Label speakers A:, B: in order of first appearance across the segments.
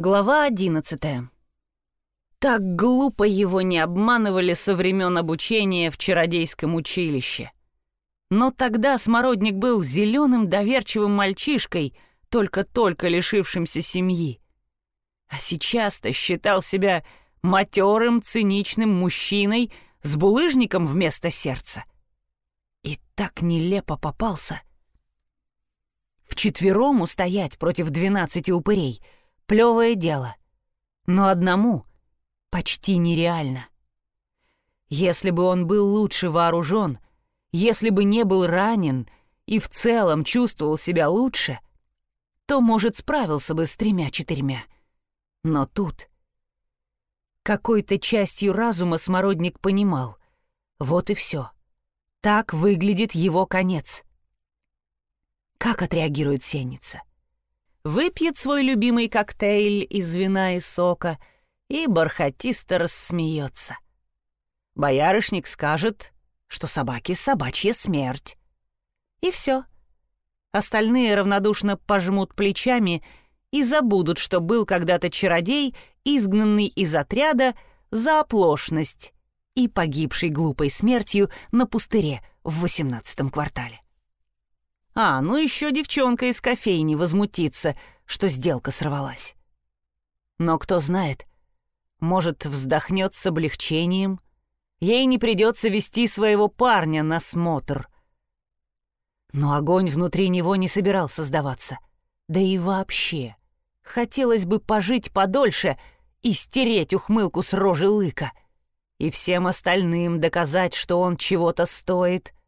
A: Глава одиннадцатая. Так глупо его не обманывали со времен обучения в чародейском училище. Но тогда Смородник был зеленым доверчивым мальчишкой, только-только лишившимся семьи. А сейчас-то считал себя матерым, циничным мужчиной с булыжником вместо сердца. И так нелепо попался. Вчетвером устоять против двенадцати упырей — Плевое дело. Но одному почти нереально. Если бы он был лучше вооружен, если бы не был ранен и в целом чувствовал себя лучше, то, может, справился бы с тремя-четырьмя. Но тут... Какой-то частью разума Смородник понимал. Вот и все. Так выглядит его конец. Как отреагирует Сенница? Выпьет свой любимый коктейль из вина и сока и бархатисто рассмеется. Боярышник скажет, что собаки — собачья смерть. И все. Остальные равнодушно пожмут плечами и забудут, что был когда-то чародей, изгнанный из отряда за оплошность и погибший глупой смертью на пустыре в восемнадцатом квартале. А, ну еще девчонка из кофейни возмутится, что сделка сорвалась. Но кто знает, может, вздохнет с облегчением. Ей не придется вести своего парня на смотр. Но огонь внутри него не собирался сдаваться. Да и вообще, хотелось бы пожить подольше и стереть ухмылку с рожи лыка. И всем остальным доказать, что он чего-то стоит —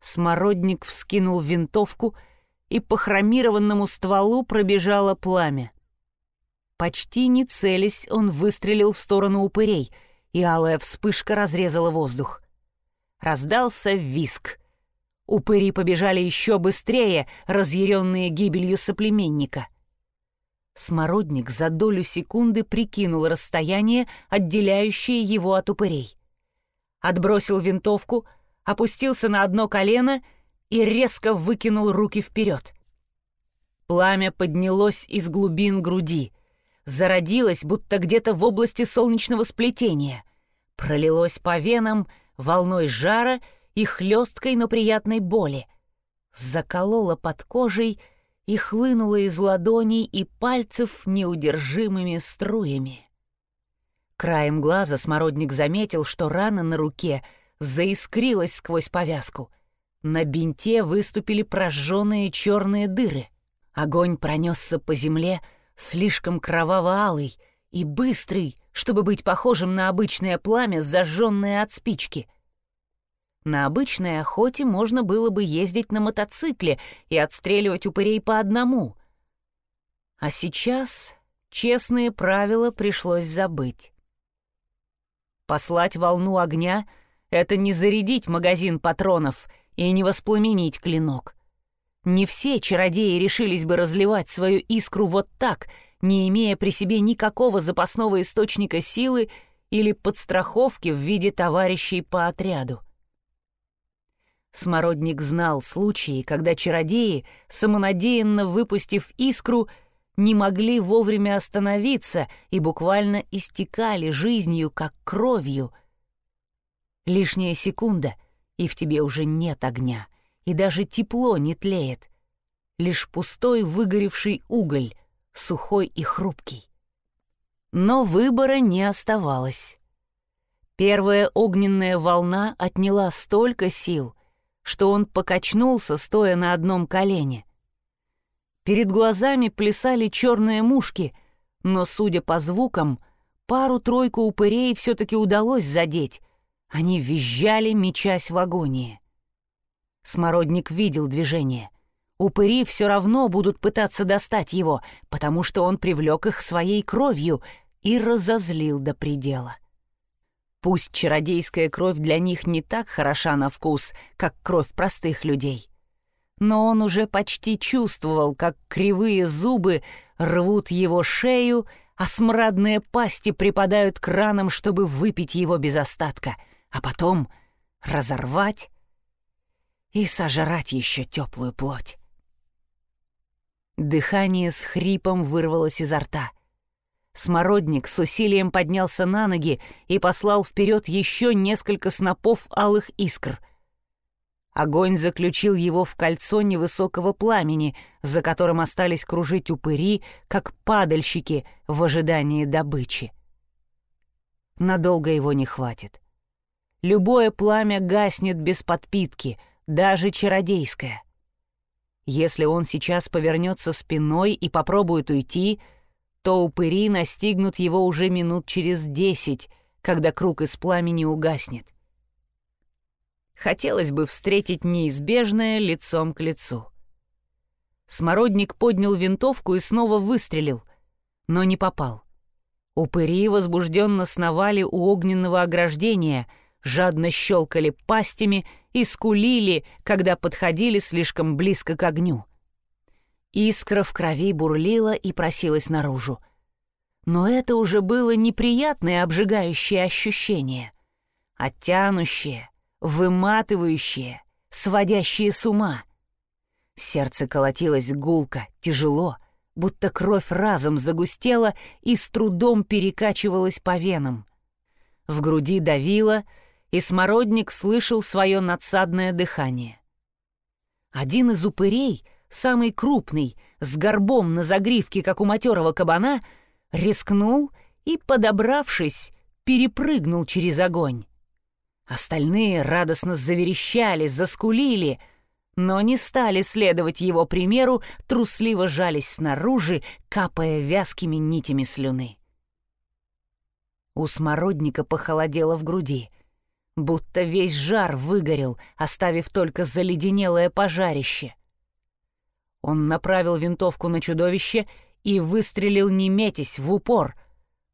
A: Смородник вскинул винтовку, и по хромированному стволу пробежало пламя. Почти не целясь, он выстрелил в сторону упырей, и алая вспышка разрезала воздух. Раздался виск. Упыри побежали еще быстрее, разъяренные гибелью соплеменника. Смородник за долю секунды прикинул расстояние, отделяющее его от упырей. Отбросил винтовку — опустился на одно колено и резко выкинул руки вперед. Пламя поднялось из глубин груди, зародилось, будто где-то в области солнечного сплетения, пролилось по венам волной жара и хлесткой, но приятной боли, закололо под кожей и хлынуло из ладоней и пальцев неудержимыми струями. Краем глаза смородник заметил, что рана на руке — заискрилась сквозь повязку. На бинте выступили прожженные черные дыры. Огонь пронесся по земле, слишком кроваво-алый и быстрый, чтобы быть похожим на обычное пламя, зажженное от спички. На обычной охоте можно было бы ездить на мотоцикле и отстреливать упырей по одному. А сейчас честные правила пришлось забыть. Послать волну огня — это не зарядить магазин патронов и не воспламенить клинок. Не все чародеи решились бы разливать свою искру вот так, не имея при себе никакого запасного источника силы или подстраховки в виде товарищей по отряду. Смородник знал случаи, когда чародеи, самонадеянно выпустив искру, не могли вовремя остановиться и буквально истекали жизнью, как кровью, Лишняя секунда, и в тебе уже нет огня, и даже тепло не тлеет. Лишь пустой выгоревший уголь, сухой и хрупкий. Но выбора не оставалось. Первая огненная волна отняла столько сил, что он покачнулся, стоя на одном колене. Перед глазами плясали черные мушки, но, судя по звукам, пару-тройку упырей все-таки удалось задеть, они визжали, мечась в агонии. Смородник видел движение. Упыри все равно будут пытаться достать его, потому что он привлек их своей кровью и разозлил до предела. Пусть чародейская кровь для них не так хороша на вкус, как кровь простых людей. Но он уже почти чувствовал, как кривые зубы рвут его шею, а смрадные пасти припадают к ранам, чтобы выпить его без остатка — а потом разорвать и сожрать еще теплую плоть. Дыхание с хрипом вырвалось изо рта. Смородник с усилием поднялся на ноги и послал вперед еще несколько снопов алых искр. Огонь заключил его в кольцо невысокого пламени, за которым остались кружить упыри, как падальщики в ожидании добычи. Надолго его не хватит. Любое пламя гаснет без подпитки, даже чародейское. Если он сейчас повернется спиной и попробует уйти — то упыри настигнут его уже минут через десять, когда круг из пламени угаснет. Хотелось бы встретить неизбежное лицом к лицу. Смородник поднял винтовку и снова выстрелил, но не попал. Упыри возбужденно сновали у огненного ограждения, жадно щелкали пастями и скулили, когда подходили слишком близко к огню. Искра в крови бурлила и просилась наружу. Но это уже было неприятное обжигающее ощущение, а тянущее, выматывающее, сводящее с ума. Сердце колотилось гулко, тяжело, будто кровь разом загустела и с трудом перекачивалась по венам. В груди давило, и смородник слышал свое надсадное дыхание. Один из упырей — самый крупный, с горбом на загривке, как у матерого кабана, рискнул и, подобравшись, перепрыгнул через огонь. Остальные радостно заверещали, заскулили, но не стали следовать его примеру, трусливо жались снаружи, капая вязкими нитями слюны. У смородника похолодело в груди, будто весь жар выгорел, оставив только заледенелое пожарище. Он направил винтовку на чудовище и выстрелил, не метясь, в упор.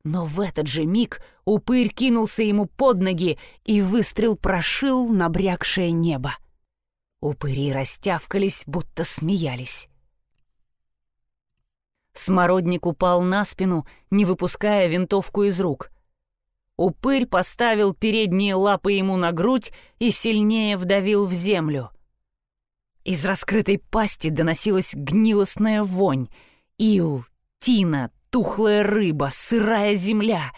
A: Но в этот же миг упырь кинулся ему под ноги, и выстрел прошил набрякшее небо. Упыри растявкались, будто смеялись. Смородник упал на спину, не выпуская винтовку из рук. Упырь поставил передние лапы ему на грудь и сильнее вдавил в землю. Из раскрытой пасти доносилась гнилостная вонь. Ил, тина, тухлая рыба, сырая земля.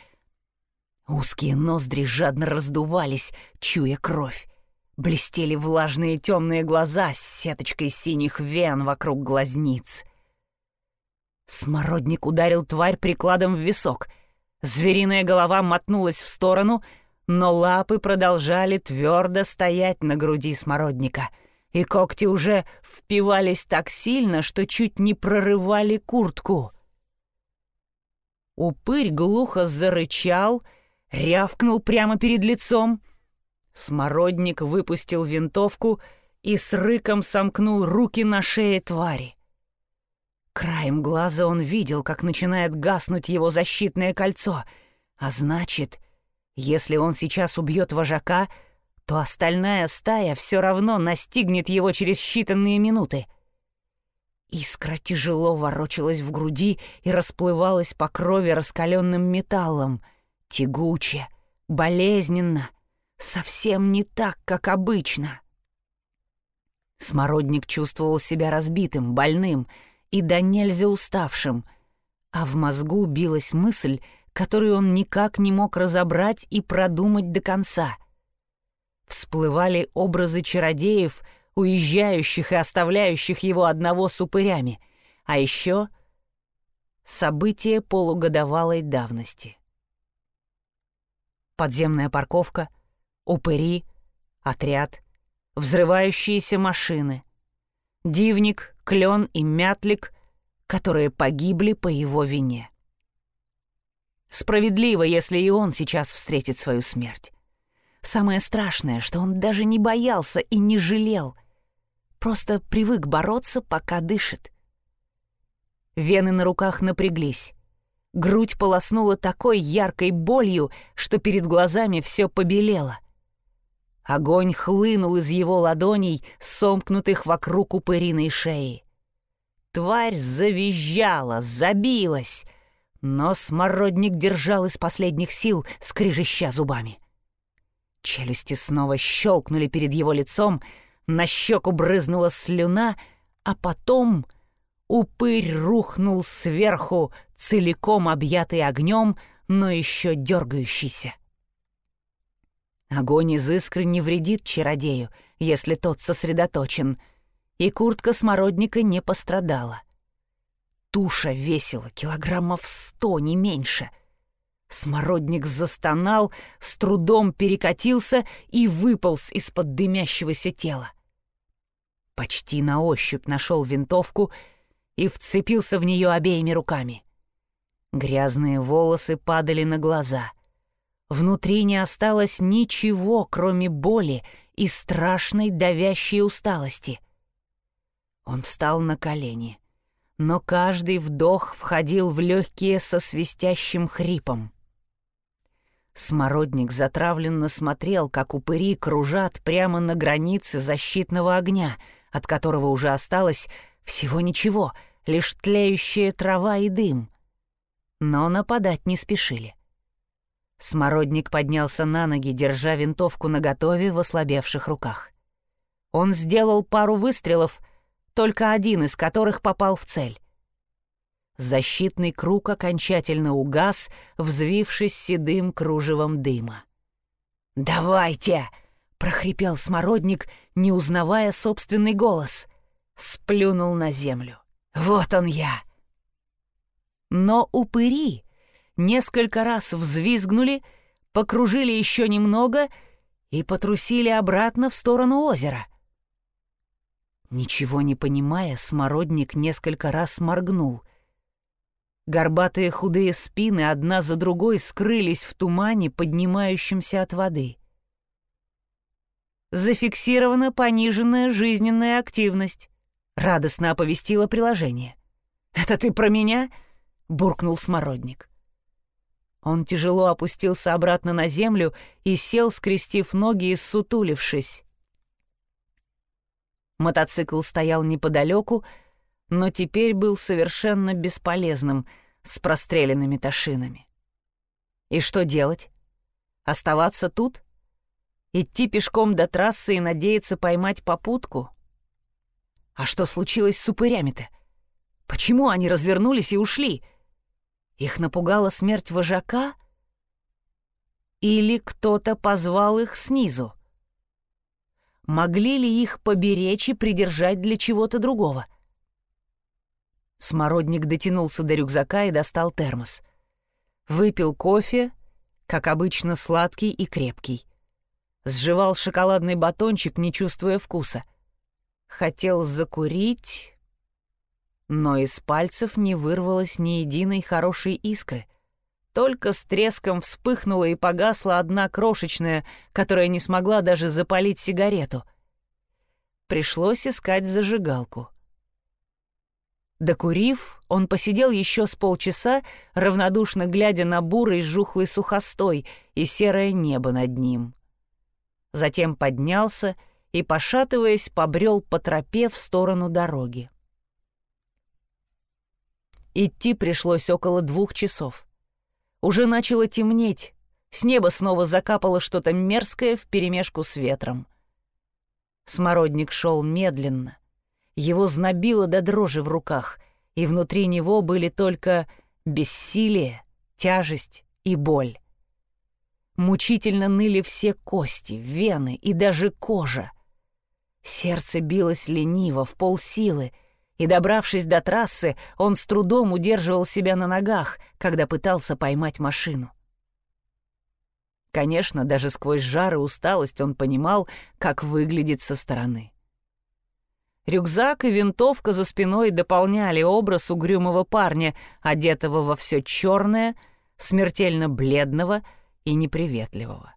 A: Узкие ноздри жадно раздувались, чуя кровь. Блестели влажные темные глаза с сеточкой синих вен вокруг глазниц. Смородник ударил тварь прикладом в висок. Звериная голова мотнулась в сторону, но лапы продолжали твердо стоять на груди смородника — и когти уже впивались так сильно, что чуть не прорывали куртку. Упырь глухо зарычал, рявкнул прямо перед лицом. Смородник выпустил винтовку и с рыком сомкнул руки на шее твари. Краем глаза он видел, как начинает гаснуть его защитное кольцо, а значит, если он сейчас убьет вожака — то остальная стая все равно настигнет его через считанные минуты. Искра тяжело ворочалась в груди и расплывалась по крови раскаленным металлом. Тягуче, болезненно, совсем не так, как обычно. Смородник чувствовал себя разбитым, больным и до нельзя уставшим, а в мозгу билась мысль, которую он никак не мог разобрать и продумать до конца — всплывали образы чародеев, уезжающих и оставляющих его одного с упырями, а еще события полугодовалой давности. Подземная парковка, упыри, отряд, взрывающиеся машины, дивник, клен и мятлик, которые погибли по его вине. Справедливо, если и он сейчас встретит свою смерть. Самое страшное, что он даже не боялся и не жалел. Просто привык бороться, пока дышит. Вены на руках напряглись. Грудь полоснула такой яркой болью, что перед глазами все побелело. Огонь хлынул из его ладоней, сомкнутых вокруг упыриной шеи. Тварь завизжала, забилась, но смородник держал из последних сил, скрижища зубами. — Челюсти снова щелкнули перед его лицом, на щеку брызнула слюна, а потом упырь рухнул сверху, целиком объятый огнем, но еще дергающийся. Огонь из искры не вредит чародею, если тот сосредоточен, и куртка смородника не пострадала. Туша весила килограммов сто, не меньше. Смородник застонал, с трудом перекатился и выполз из-под дымящегося тела. Почти на ощупь нашел винтовку и вцепился в нее обеими руками. Грязные волосы падали на глаза. Внутри не осталось ничего, кроме боли и страшной давящей усталости. Он встал на колени, но каждый вдох входил в легкие со свистящим хрипом. Смородник затравленно смотрел, как упыри кружат прямо на границе защитного огня, от которого уже осталось всего ничего, лишь тлеющая трава и дым. Но нападать не спешили. Смородник поднялся на ноги, держа винтовку наготове в ослабевших руках. Он сделал пару выстрелов, только один из которых попал в цель. Защитный круг окончательно угас, взвившись седым кружевом дыма. «Давайте!» — прохрипел смородник, не узнавая собственный голос. Сплюнул на землю. «Вот он я!» Но упыри несколько раз взвизгнули, покружили еще немного и потрусили обратно в сторону озера. Ничего не понимая, смородник несколько раз моргнул. Горбатые худые спины одна за другой скрылись в тумане, поднимающемся от воды. «Зафиксирована пониженная жизненная активность», — радостно оповестило приложение. «Это ты про меня?» — буркнул смородник. Он тяжело опустился обратно на землю и сел, скрестив ноги и сутулившись. Мотоцикл стоял неподалеку, но теперь был совершенно бесполезным, с простреленными тошинами. И что делать? Оставаться тут? Идти пешком до трассы и надеяться поймать попутку? А что случилось с упырями-то? Почему они развернулись и ушли? — их напугала смерть вожака? Или кто-то позвал их снизу? Могли ли их поберечь и придержать для чего-то другого? Смородник дотянулся до рюкзака и достал термос. Выпил кофе, как обычно сладкий и крепкий. Сживал шоколадный батончик, не чувствуя вкуса. Хотел закурить, но из пальцев не вырвалось ни единой хорошей искры. Только с треском вспыхнула и погасла одна крошечная, которая не смогла даже запалить сигарету. Пришлось искать зажигалку. Докурив, он посидел еще с полчаса, равнодушно глядя на бурый жухлый сухостой и серое небо над ним. Затем поднялся и, пошатываясь, побрел по тропе в сторону дороги. Идти пришлось около двух часов. Уже начало темнеть, с неба снова закапало что-то мерзкое вперемешку с ветром. Смородник шел медленно. Его знобило до дрожи в руках, и внутри него были только бессилие, тяжесть и боль. Мучительно ныли все кости, вены и даже кожа. Сердце билось лениво, в полсилы — и, добравшись до трассы, он с трудом удерживал себя на ногах, когда пытался поймать машину. Конечно, даже сквозь жар и усталость он понимал, как выглядит со стороны. Рюкзак и винтовка за спиной дополняли образ угрюмого парня, одетого во все черное, смертельно бледного и неприветливого.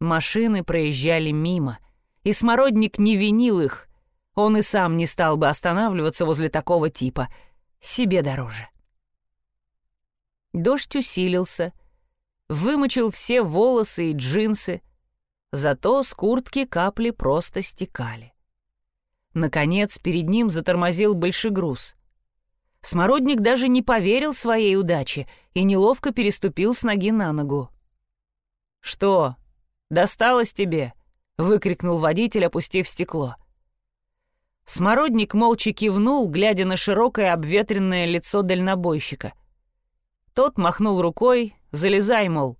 A: Машины проезжали мимо, и смородник не винил их, он и сам не стал бы останавливаться возле такого типа. Себе дороже. Дождь усилился, вымочил все волосы и джинсы, зато с куртки капли просто стекали. Наконец, перед ним затормозил большегруз. Смородник даже не поверил своей удаче и неловко переступил с ноги на ногу. «Что, досталось тебе?» — выкрикнул водитель, опустив стекло. Смородник молча кивнул, глядя на широкое обветренное лицо дальнобойщика. Тот махнул рукой, залезай, мол,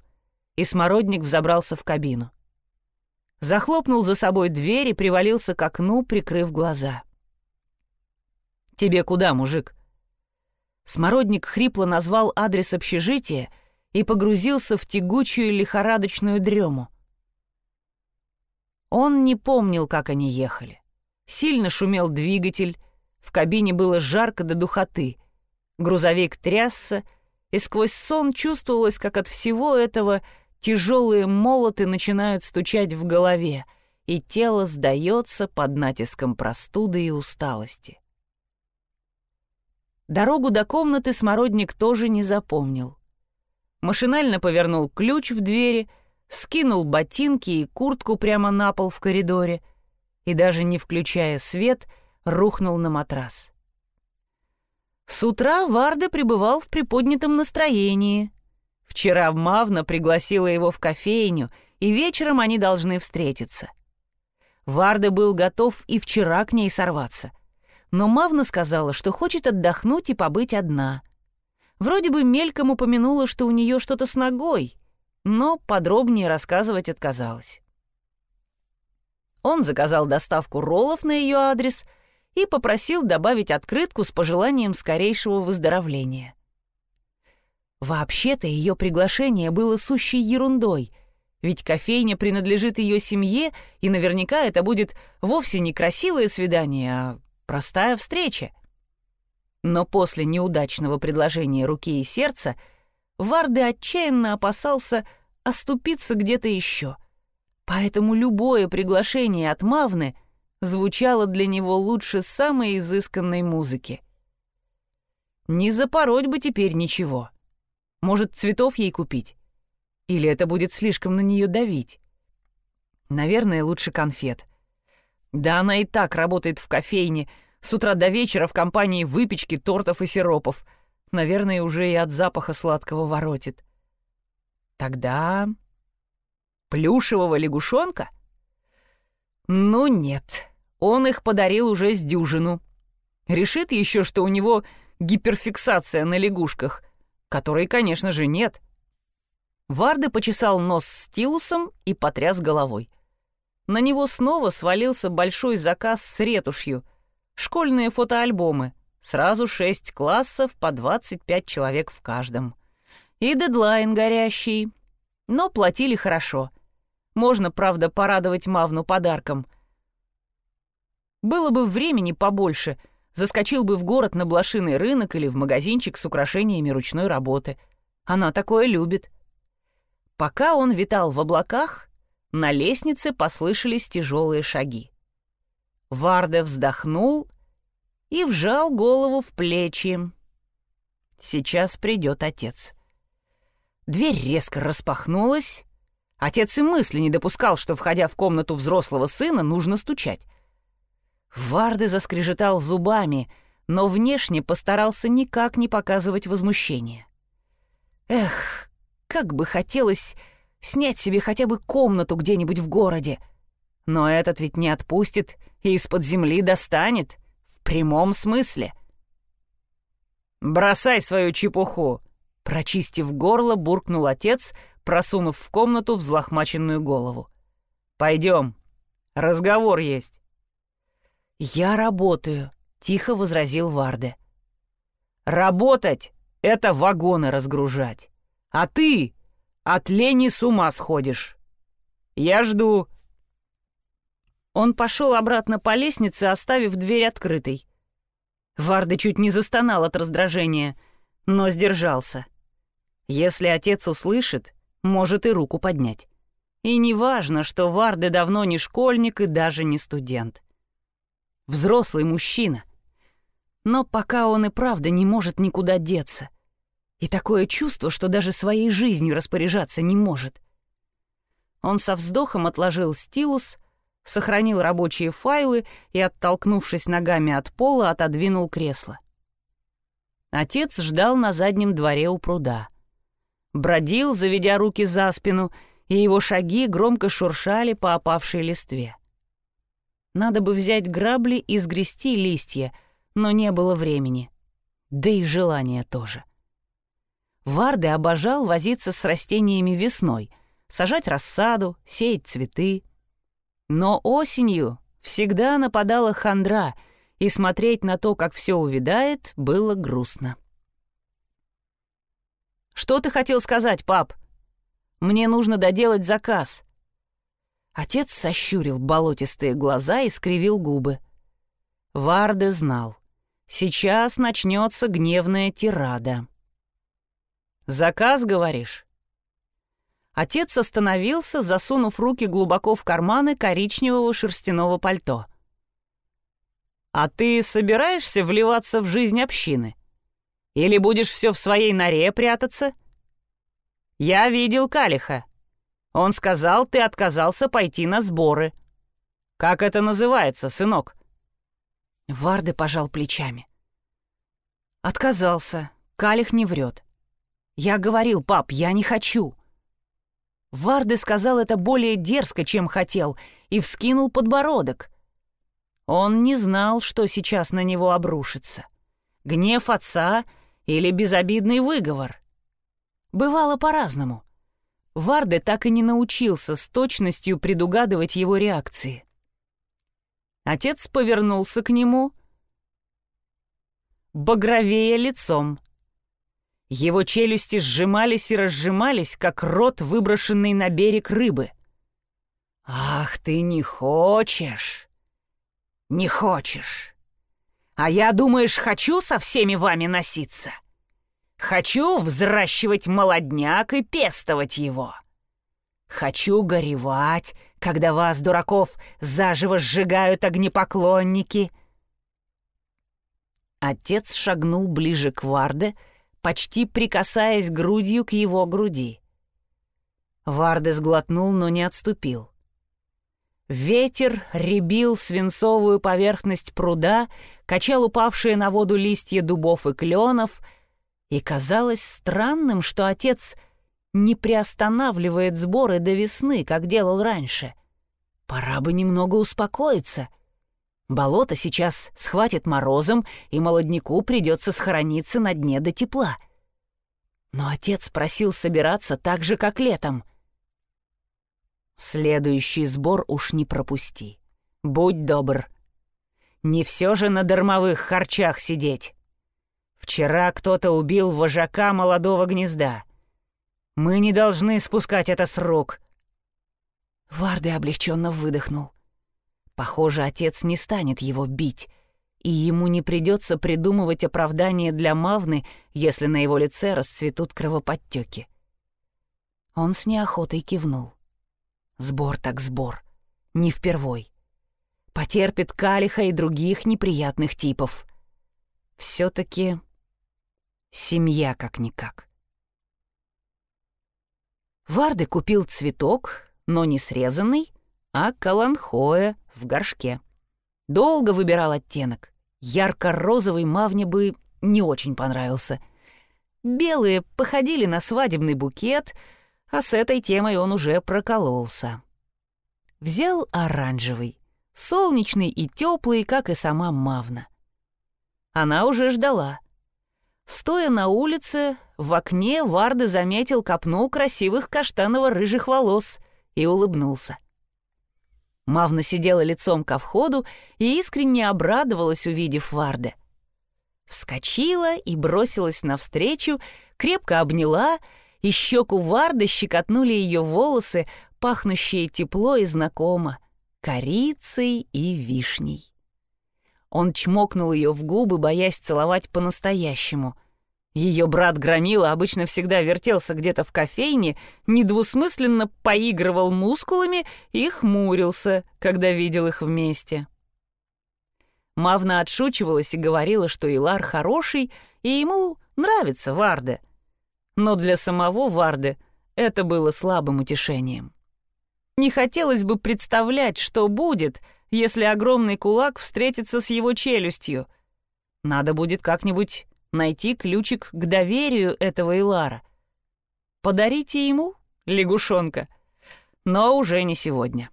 A: и Смородник взобрался в кабину. Захлопнул за собой дверь и привалился к окну, прикрыв глаза. «Тебе куда, мужик?» Смородник хрипло назвал адрес общежития и погрузился в тягучую лихорадочную дрему. Он не помнил, как они ехали. Сильно шумел двигатель, в кабине было жарко до духоты. Грузовик трясся, и сквозь сон чувствовалось, как от всего этого тяжелые молоты начинают стучать в голове, и тело сдается под натиском простуды и усталости. Дорогу до комнаты Смородник тоже не запомнил. Машинально повернул ключ в двери, скинул ботинки и куртку прямо на пол в коридоре и, даже не включая свет, рухнул на матрас. С утра Варда пребывал в приподнятом настроении. Вчера Мавна пригласила его в кофейню, и вечером они должны встретиться. Варда был готов и вчера к ней сорваться но Мавна сказала, что хочет отдохнуть и побыть одна. Вроде бы мельком упомянула, что у нее что-то с ногой, но подробнее рассказывать отказалась. Он заказал доставку роллов на ее адрес и попросил добавить открытку с пожеланием скорейшего выздоровления. Вообще-то ее приглашение было сущей ерундой, ведь кофейня принадлежит ее семье, и наверняка это будет вовсе не красивое свидание, а Простая встреча. Но после неудачного предложения руки и сердца Варды отчаянно опасался оступиться где-то еще. Поэтому любое приглашение от Мавны звучало для него лучше самой изысканной музыки. Не запороть бы теперь ничего. Может, цветов ей купить? Или это будет слишком на нее давить? Наверное, лучше конфет. Да она и так работает в кофейне, с утра до вечера в компании выпечки, тортов и сиропов. Наверное, уже и от запаха сладкого воротит. Тогда... Плюшевого лягушонка? Ну нет, он их подарил уже с дюжину. Решит еще, что у него гиперфиксация на лягушках, которой, конечно же, нет. Варды почесал нос стилусом и потряс головой. На него снова свалился большой заказ с ретушью. Школьные фотоальбомы. Сразу шесть классов по 25 человек в каждом. И дедлайн горящий. Но платили хорошо. Можно, правда, порадовать Мавну подарком. Было бы времени побольше, заскочил бы в город на блошиный рынок или в магазинчик с украшениями ручной работы. Она такое любит. Пока он витал в облаках, на лестнице послышались тяжелые шаги. Варде вздохнул и вжал голову в плечи. Сейчас придет отец. Дверь резко распахнулась. Отец и мысли не допускал, что, входя в комнату взрослого сына, нужно стучать. Варды заскрежетал зубами, но внешне постарался никак не показывать возмущения. Эх, как бы хотелось снять себе хотя бы комнату где-нибудь в городе. Но этот ведь не отпустит и из-под земли достанет, в прямом смысле. «Бросай свою чепуху!» Прочистив горло, буркнул отец, просунув в комнату взлохмаченную голову. «Пойдем, разговор есть». «Я работаю», — тихо возразил Варде. «Работать — это вагоны разгружать, а ты от лени с ума сходишь. Я жду». Он пошел обратно по лестнице, оставив дверь открытой. Варда чуть не застонал от раздражения, но сдержался. Если отец услышит, может и руку поднять. И не важно, что Варды давно не школьник и даже не студент. Взрослый мужчина. Но пока он и правда не может никуда деться. И такое чувство, что даже своей жизнью распоряжаться не может. Он со вздохом отложил стилус — сохранил рабочие файлы и, оттолкнувшись ногами от пола, отодвинул кресло. Отец ждал на заднем дворе у пруда. Бродил, заведя руки за спину, и его шаги громко шуршали по опавшей листве. Надо бы взять грабли и сгрести листья, но не было времени. Да и желания тоже. Варды обожал возиться с растениями весной, сажать рассаду, сеять цветы. Но осенью всегда нападала хандра, и смотреть на то, как все увядает, было грустно. «Что ты хотел сказать, пап? Мне нужно доделать заказ». Отец сощурил болотистые глаза и скривил губы. Варде знал. Сейчас начнется гневная тирада. «Заказ, говоришь?» Отец остановился, засунув руки глубоко в карманы коричневого шерстяного пальто. «А ты собираешься вливаться в жизнь общины? Или будешь все в своей норе прятаться?» «Я видел Калиха. Он сказал, ты отказался пойти на сборы. Как это называется, сынок?» Варды пожал плечами. «Отказался. Калих не врет. Я говорил, пап, я не хочу». Варды сказал это более дерзко, чем хотел, и вскинул подбородок. Он не знал, что сейчас на него обрушится. Гнев отца или безобидный выговор. Бывало по-разному. Варде так и не научился с точностью предугадывать его реакции. Отец повернулся к нему, багровее лицом. Его челюсти сжимались и разжимались, как рот, выброшенный на берег рыбы. «Ах, ты не хочешь! Не хочешь! А я, думаешь, хочу со всеми вами носиться? Хочу взращивать молодняк и пестовать его. Хочу горевать, когда вас, дураков, заживо сжигают огнепоклонники». Отец шагнул ближе к Варде, почти прикасаясь грудью к его груди. Варде сглотнул, но не отступил. Ветер ребил свинцовую поверхность пруда, качал упавшие на воду листья дубов и кленов, и казалось странным, что отец не приостанавливает сборы до весны, как делал раньше. Пора бы немного успокоиться — Болото сейчас схватит морозом, и молодняку придется схорониться на дне до тепла. Но отец просил собираться так же, как летом. Следующий сбор уж не пропусти. Будь добр. Не все же на дармовых харчах сидеть. Вчера кто-то убил вожака молодого гнезда. Мы не должны спускать это с рук. Варды облегченно выдохнул. Похоже, отец не станет его бить, и ему не придется придумывать оправдание для Мавны, если на его лице расцветут кровоподтеки. Он с неохотой кивнул. Сбор так сбор. Не впервой. Потерпит Калиха и других неприятных типов. все таки семья как-никак. Варды купил цветок, но не срезанный, а каланхоя в горшке. Долго выбирал оттенок. Ярко-розовый мавне бы не очень понравился. Белые походили на свадебный букет, а с этой темой он уже прокололся. Взял оранжевый, солнечный и теплый, как и сама Мавна. Она уже ждала. Стоя на улице, в окне Варды заметил копну красивых каштаново-рыжих волос и улыбнулся. — Мавна сидела лицом ко входу и искренне обрадовалась, увидев Варде. Вскочила и бросилась навстречу, крепко обняла, и щеку Варды щекотнули ее волосы, пахнущие тепло и знакомо, корицей и вишней. Он чмокнул ее в губы, боясь целовать по-настоящему — ее брат Громила обычно всегда вертелся где-то в кофейне, недвусмысленно поигрывал мускулами и хмурился, когда видел их вместе. Мавна отшучивалась и говорила, что Илар хороший, и ему нравится Варде. Но для самого Варде это было слабым утешением. Не хотелось бы представлять, что будет, если огромный кулак встретится с его челюстью. Надо будет как-нибудь найти ключик к доверию этого Илара. Подарите ему, лягушонка, но уже не сегодня.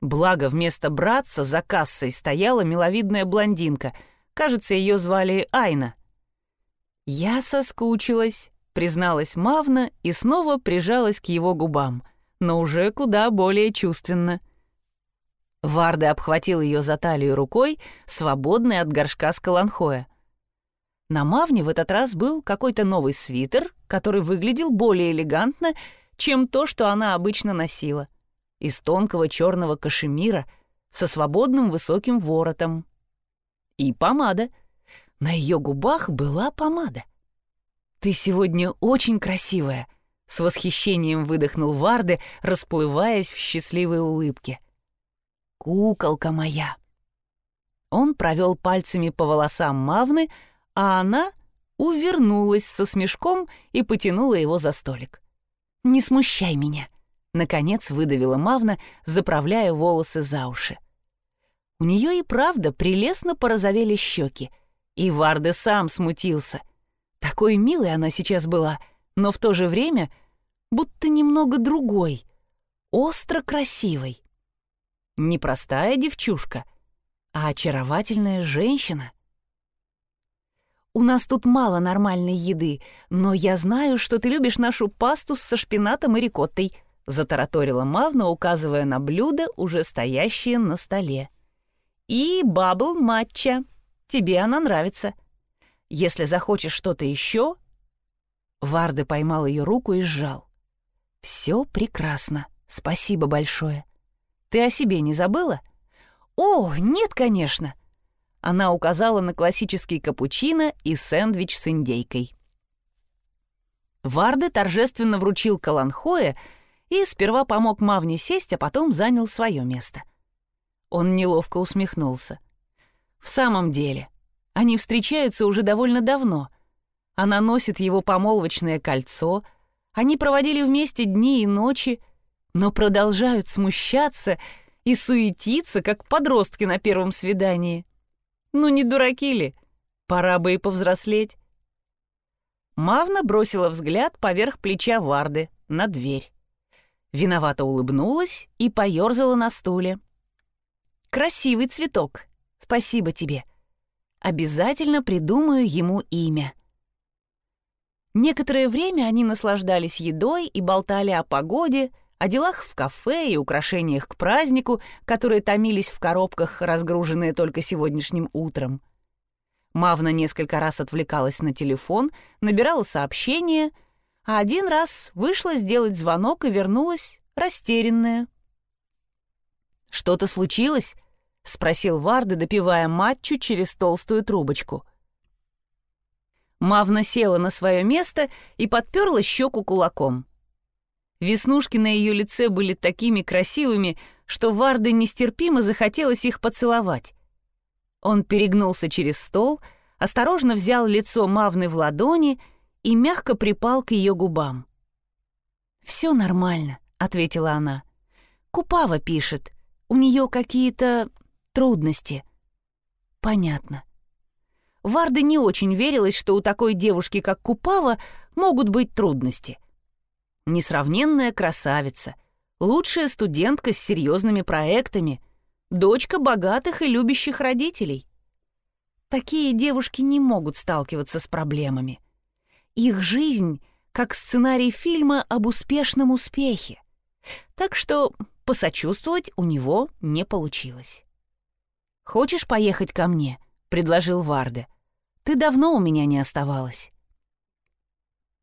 A: Благо, вместо братца за кассой стояла миловидная блондинка. Кажется, ее звали Айна. «Я соскучилась», — призналась Мавна и снова прижалась к его губам, но уже куда более чувственно. Варда обхватил ее за талию рукой, свободной от горшка с каланхоя. На Мавне в этот раз был какой-то новый свитер, который выглядел более элегантно, чем то, что она обычно носила, из тонкого черного кашемира со свободным высоким воротом. И помада. На ее губах была помада. «Ты сегодня очень красивая», — с восхищением выдохнул Варде, расплываясь в счастливой улыбке. «Куколка моя!» Он провел пальцами по волосам Мавны, — а она увернулась со смешком и потянула его за столик. «Не смущай меня», — наконец выдавила Мавна, заправляя волосы за уши. У нее и правда прелестно порозовели щеки, и Варде сам смутился. Такой милой она сейчас была, но в то же время будто немного другой, остро красивой. Не простая девчушка, а очаровательная женщина — у нас тут мало нормальной еды, но я знаю, что ты любишь нашу пасту со шпинатом и рикоттой», — затараторила Мавна, указывая на блюда, уже стоящие на столе. «И бабл матча. Тебе она нравится. Если захочешь что-то еще...» Варды поймал ее руку и сжал. «Все прекрасно. Спасибо большое. Ты о себе не забыла?» «О, нет, конечно. Она указала на классический капучино и сэндвич с индейкой. Варды торжественно вручил Каланхоя и сперва помог Мавне сесть, а потом занял свое место. Он неловко усмехнулся. В самом деле, они встречаются уже довольно давно. Она носит его помолвочное кольцо, они проводили вместе дни и ночи, но продолжают смущаться и суетиться, как подростки на первом свидании. Ну не дураки ли? Пора бы и повзрослеть. Мавна бросила взгляд поверх плеча Варды на дверь. Виновато улыбнулась и поёрзала на стуле. «Красивый цветок. Спасибо тебе. Обязательно придумаю ему имя». Некоторое время они наслаждались едой и болтали о погоде, о делах в кафе и украшениях к празднику, которые томились в коробках, разгруженные только сегодняшним утром. Мавна несколько раз отвлекалась на телефон, набирала сообщения, а один раз вышла сделать звонок и вернулась растерянная. «Что-то случилось?» — спросил Варды, допивая матчу через толстую трубочку. Мавна села на свое место и подперла щеку кулаком. Веснушки на ее лице были такими красивыми, что Варде нестерпимо захотелось их поцеловать. Он перегнулся через стол, осторожно взял лицо Мавны в ладони и мягко припал к ее губам. «Все нормально», — ответила она. «Купава пишет. У нее какие-то трудности». «Понятно». Варде не очень верилось, что у такой девушки, как Купава, могут быть трудности — Несравненная красавица, лучшая студентка с серьезными проектами, дочка богатых и любящих родителей. Такие девушки не могут сталкиваться с проблемами. Их жизнь как сценарий фильма об успешном успехе. Так что посочувствовать у него не получилось. «Хочешь поехать ко мне?» — предложил Варде. «Ты давно у меня не оставалась».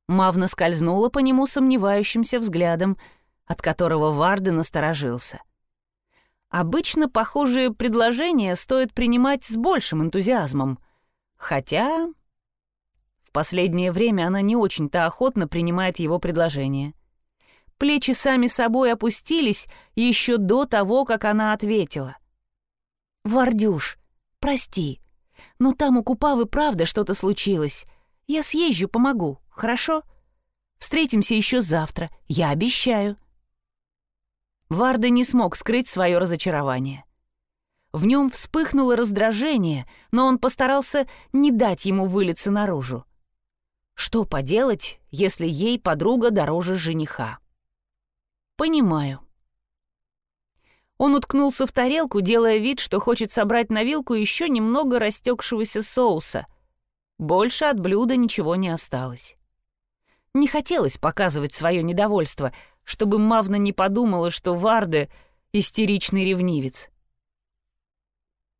A: Мавна скользнула по нему сомневающимся взглядом, от которого Варды насторожился. Обычно похожие предложения стоит принимать с большим энтузиазмом, хотя в последнее время она не очень-то охотно принимает его предложение. Плечи сами собой опустились еще до того, как она ответила. «Вардюш, прости, но там у Купавы правда что-то случилось. Я съезжу, помогу, хорошо? Встретимся еще завтра, я обещаю». Варда не смог скрыть свое разочарование. В нем вспыхнуло раздражение, но он постарался не дать ему вылиться наружу. Что поделать, если ей подруга дороже жениха? Понимаю. Он уткнулся в тарелку, делая вид, что хочет собрать на вилку еще немного растекшегося соуса. Больше от блюда ничего не осталось. Не хотелось показывать свое недовольство, чтобы Мавна не подумала, что Варде — истеричный ревнивец.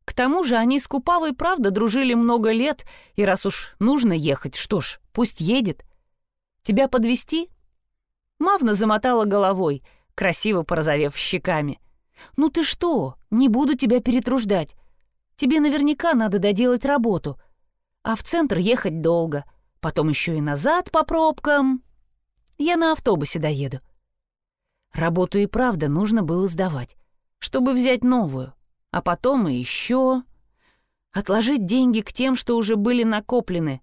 A: К тому же они с Купавой правда дружили много лет, и раз уж нужно ехать, что ж, пусть едет. Тебя подвести? Мавна замотала головой, красиво порозовев щеками. «Ну ты что? Не буду тебя перетруждать. Тебе наверняка надо доделать работу. А в центр ехать долго. Потом еще и назад по пробкам. Я на автобусе доеду». Работу и правда нужно было сдавать, чтобы взять новую а потом и еще. Отложить деньги к тем, что уже были накоплены,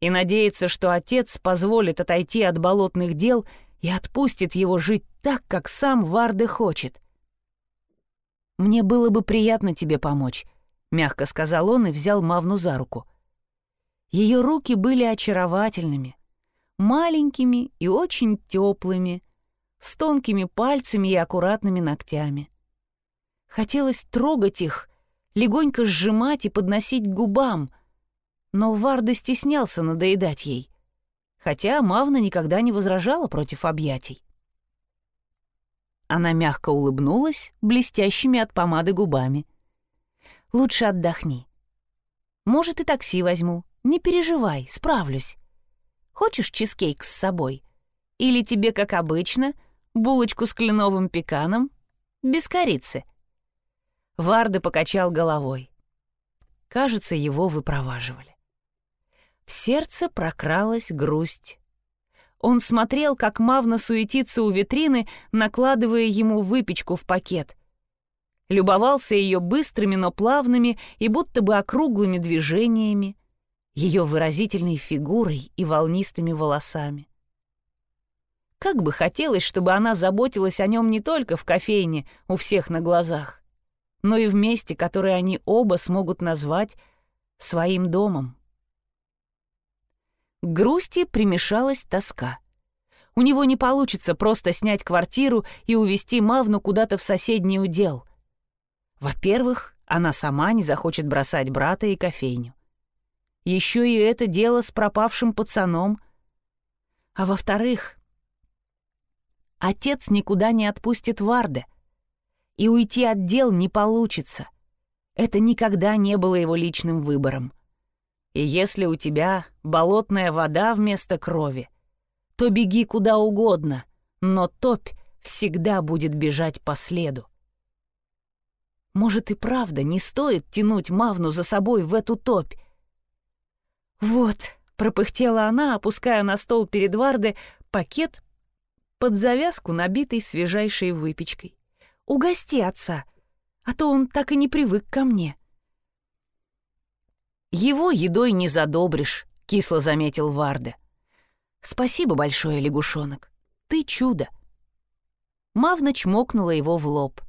A: и надеяться, что отец позволит отойти от болотных дел и отпустит его жить так, как сам Варде хочет. «Мне было бы приятно тебе помочь», — мягко сказал он и взял Мавну за руку. Ее руки были очаровательными, маленькими и очень теплыми, с тонкими пальцами и аккуратными ногтями. Хотелось трогать их, легонько сжимать и подносить к губам, но Варда стеснялся надоедать ей, хотя Мавна никогда не возражала против объятий. Она мягко улыбнулась, блестящими от помады губами. «Лучше отдохни. Может, и такси возьму. Не переживай, справлюсь. Хочешь чизкейк с собой? Или тебе, как обычно, булочку с кленовым пеканом? Без корицы?» Варды покачал головой. Кажется, его выпроваживали. В сердце прокралась грусть. Он смотрел, как Мавна суетится у витрины, накладывая ему выпечку в пакет. Любовался ее быстрыми, но плавными и будто бы округлыми движениями, ее выразительной фигурой и волнистыми волосами. Как бы хотелось, чтобы она заботилась о нем не только в кофейне, у всех на глазах но и в месте, которое они оба смогут назвать своим домом. К грусти примешалась тоска. У него не получится просто снять квартиру и увезти Мавну куда-то в соседний удел. Во-первых, она сама не захочет бросать брата и кофейню. Еще и это дело с пропавшим пацаном. А во-вторых, отец никуда не отпустит Варде — и уйти от дел не получится. Это никогда не было его личным выбором. И если у тебя болотная вода вместо крови, то беги куда угодно, но топь всегда будет бежать по следу. Может и правда не стоит тянуть Мавну за собой в эту топь. «Вот», — пропыхтела она, опуская на стол перед Варде пакет под завязку, набитый свежайшей выпечкой. Угости отца, а то он так и не привык ко мне». «Его едой не задобришь», — кисло заметил Варда. «Спасибо большое, лягушонок. Ты чудо». Мавна чмокнула его в лоб.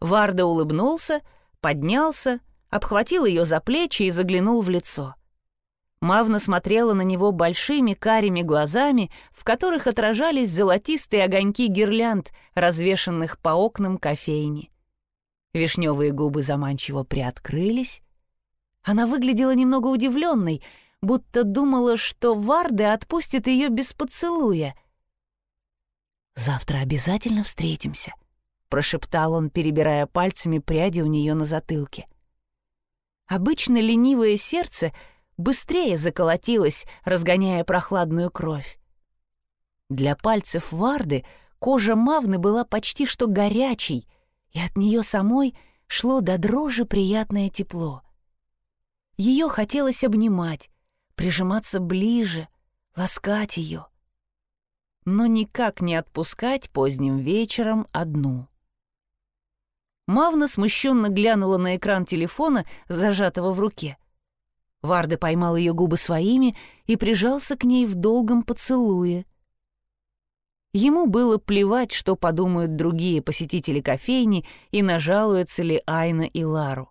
A: Варда улыбнулся, поднялся, обхватил ее за плечи и заглянул в лицо. Мавна смотрела на него большими карими глазами, в которых отражались золотистые огоньки гирлянд, развешанных по окнам кофейни. Вишневые губы заманчиво приоткрылись. Она выглядела немного удивленной, будто думала, что Варде отпустит ее без поцелуя. «Завтра обязательно встретимся», — прошептал он, перебирая пальцами пряди у нее на затылке. Обычно ленивое сердце — быстрее заколотилась, разгоняя прохладную кровь. Для пальцев Варды кожа Мавны была почти что горячей, и от нее самой шло до дрожи приятное тепло. Ее хотелось обнимать, прижиматься ближе, ласкать ее, но никак не отпускать поздним вечером одну. Мавна смущенно глянула на экран телефона, зажатого в руке — Варда поймал ее губы своими и прижался к ней в долгом поцелуе. Ему было плевать, что подумают другие посетители кофейни и нажалуются ли Айна и Лару.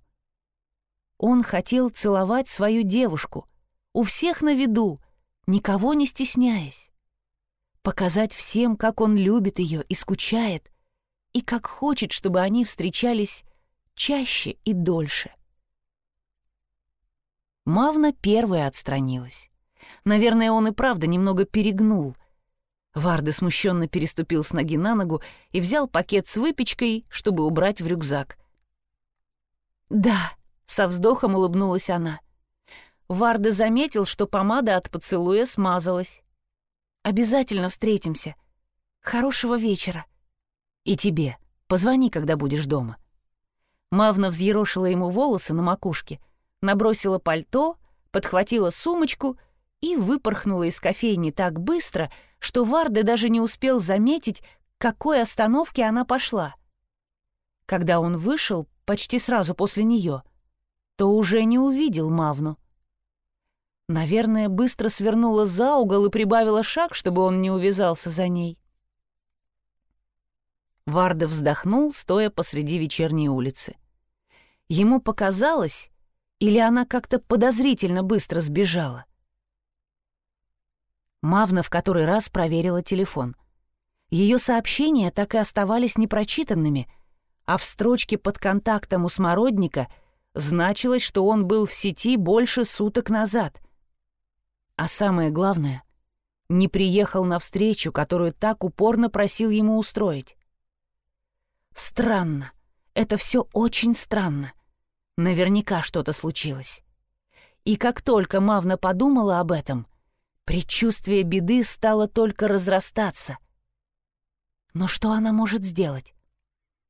A: Он хотел целовать свою девушку, у всех на виду, никого не стесняясь. Показать всем, как он любит ее и скучает, и как хочет, чтобы они встречались чаще и дольше. Мавна первая отстранилась. Наверное, он и правда немного перегнул. Варда смущенно переступил с ноги на ногу и взял пакет с выпечкой, чтобы убрать в рюкзак. «Да», — со вздохом улыбнулась она. Варда заметил, что помада от поцелуя смазалась. «Обязательно встретимся. Хорошего вечера. И тебе. Позвони, когда будешь дома». Мавна взъерошила ему волосы на макушке, набросила пальто, подхватила сумочку и выпорхнула из кофейни так быстро, что Варда даже не успел заметить, к какой остановке она пошла. Когда он вышел, почти сразу после нее, то уже не увидел Мавну. Наверное, быстро свернула за угол и прибавила шаг, чтобы он не увязался за ней. Варда вздохнул, стоя посреди вечерней улицы. Ему показалось, или она как-то подозрительно быстро сбежала. Мавна в который раз проверила телефон. Ее сообщения так и оставались непрочитанными, а в строчке под контактом у Смородника значилось, что он был в сети больше суток назад. А самое главное, не приехал на встречу, которую так упорно просил ему устроить. Странно. Это все очень странно. Наверняка что-то случилось. И как только Мавна подумала об этом, предчувствие беды стало только разрастаться. Но что она может сделать?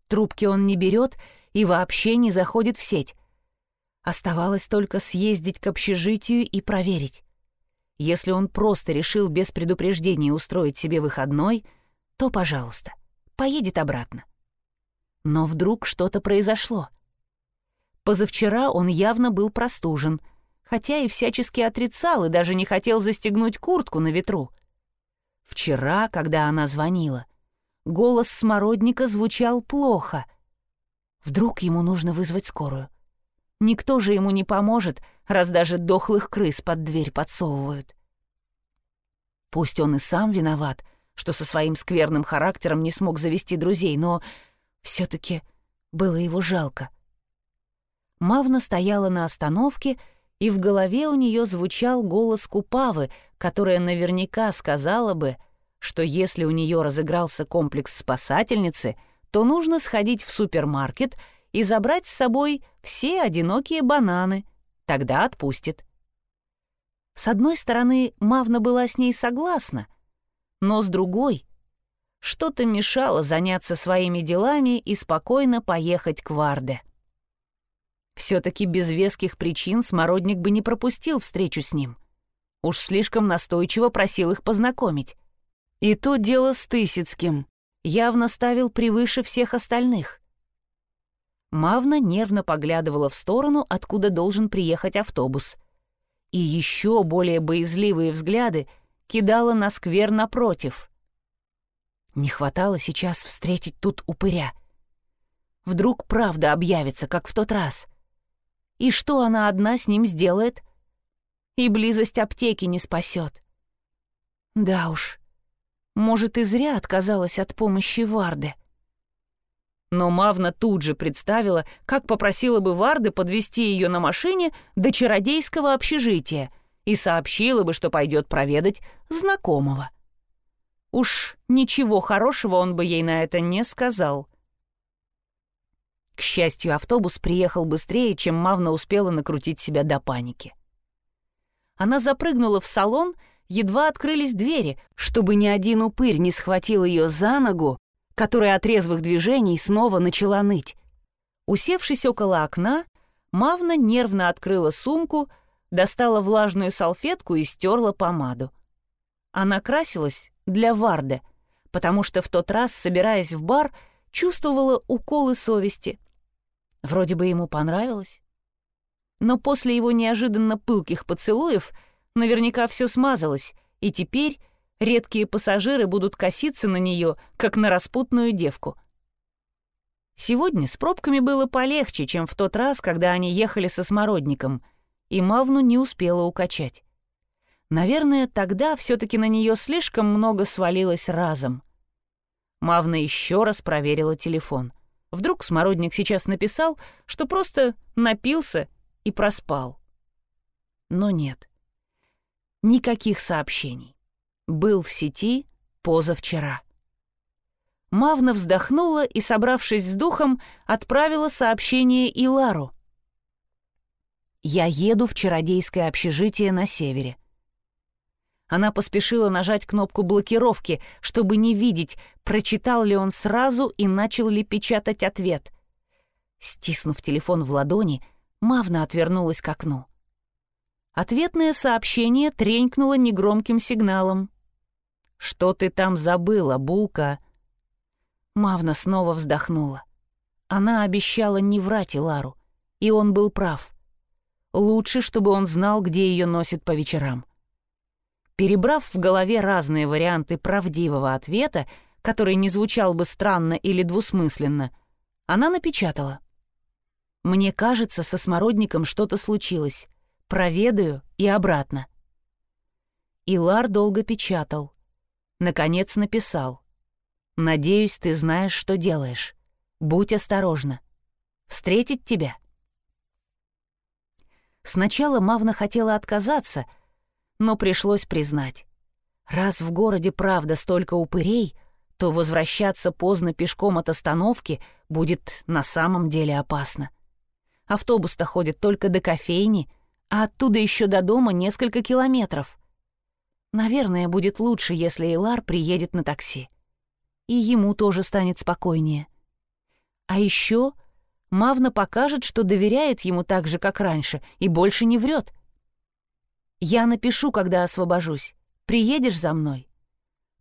A: Трубки он не берет и вообще не заходит в сеть. Оставалось только съездить к общежитию и проверить. Если он просто решил без предупреждения устроить себе выходной, то, пожалуйста, поедет обратно. Но вдруг что-то произошло. Позавчера он явно был простужен, хотя и всячески отрицал и даже не хотел застегнуть куртку на ветру. Вчера, когда она звонила, голос смородника звучал плохо. Вдруг ему нужно вызвать скорую. Никто же ему не поможет, раз даже дохлых крыс под дверь подсовывают. Пусть он и сам виноват, что со своим скверным характером не смог завести друзей, но все-таки было его жалко. Мавна стояла на остановке, и в голове у нее звучал голос Купавы, которая наверняка сказала бы, что если у нее разыгрался комплекс спасательницы, то нужно сходить в супермаркет и забрать с собой все одинокие бананы, тогда отпустит. С одной стороны, Мавна была с ней согласна, но с другой что-то мешало заняться своими делами и спокойно поехать к Варде. Все-таки без веских причин Смородник бы не пропустил встречу с ним. Уж слишком настойчиво просил их познакомить. И то дело с Тысяцким явно ставил превыше всех остальных. Мавна нервно поглядывала в сторону, откуда должен приехать автобус. И еще более боязливые взгляды кидала на сквер напротив — не хватало сейчас встретить тут упыря. Вдруг правда объявится, как в тот раз. И что она одна с ним сделает? И близость аптеки не спасет. Да уж, может, и зря отказалась от помощи Варды. Но Мавна тут же представила, как попросила бы Варды подвести ее на машине до чародейского общежития и сообщила бы, что пойдет проведать знакомого. Уж ничего хорошего он бы ей на это не сказал. К счастью, автобус приехал быстрее, чем Мавна успела накрутить себя до паники. Она запрыгнула в салон, едва открылись двери, чтобы ни один упырь не схватил ее за ногу, которая от резвых движений снова начала ныть. Усевшись около окна, Мавна нервно открыла сумку, достала влажную салфетку и стерла помаду. Она красилась для Варде, потому что в тот раз, собираясь в бар, чувствовала уколы совести. Вроде бы ему понравилось. Но после его неожиданно пылких поцелуев наверняка все смазалось, и теперь редкие пассажиры будут коситься на нее, как на распутную девку. Сегодня с пробками было полегче, чем в тот раз, когда они ехали со смородником, и Мавну не успела укачать. Наверное, тогда все таки на нее слишком много свалилось разом. Мавна еще раз проверила телефон. Вдруг Смородник сейчас написал, что просто напился и проспал. Но нет. Никаких сообщений. Был в сети позавчера. Мавна вздохнула и, собравшись с духом, отправила сообщение Илару. «Я еду в чародейское общежитие на севере. Она поспешила нажать кнопку блокировки, чтобы не видеть, прочитал ли он сразу и начал ли печатать ответ. Стиснув телефон в ладони, Мавна отвернулась к окну. Ответное сообщение тренькнуло негромким сигналом. «Что ты там забыла, Булка?» Мавна снова вздохнула. Она обещала не врать Илару, и он был прав. Лучше, чтобы он знал, где ее носит по вечерам. Перебрав в голове разные варианты правдивого ответа, который не звучал бы странно или двусмысленно, она напечатала. «Мне кажется, со смородником что-то случилось. Проведаю и обратно». Илар долго печатал. Наконец написал. «Надеюсь, ты знаешь, что делаешь. Будь осторожна. Встретить тебя?» Сначала Мавна хотела отказаться — но пришлось признать. Раз в городе правда столько упырей, то возвращаться поздно пешком от остановки будет на самом деле опасно. Автобус-то ходит только до кофейни, а оттуда еще до дома несколько километров. Наверное, будет лучше, если Илар приедет на такси. И ему тоже станет спокойнее. А еще Мавна покажет, что доверяет ему так же, как раньше, и больше не врет — я напишу, когда освобожусь. Приедешь за мной?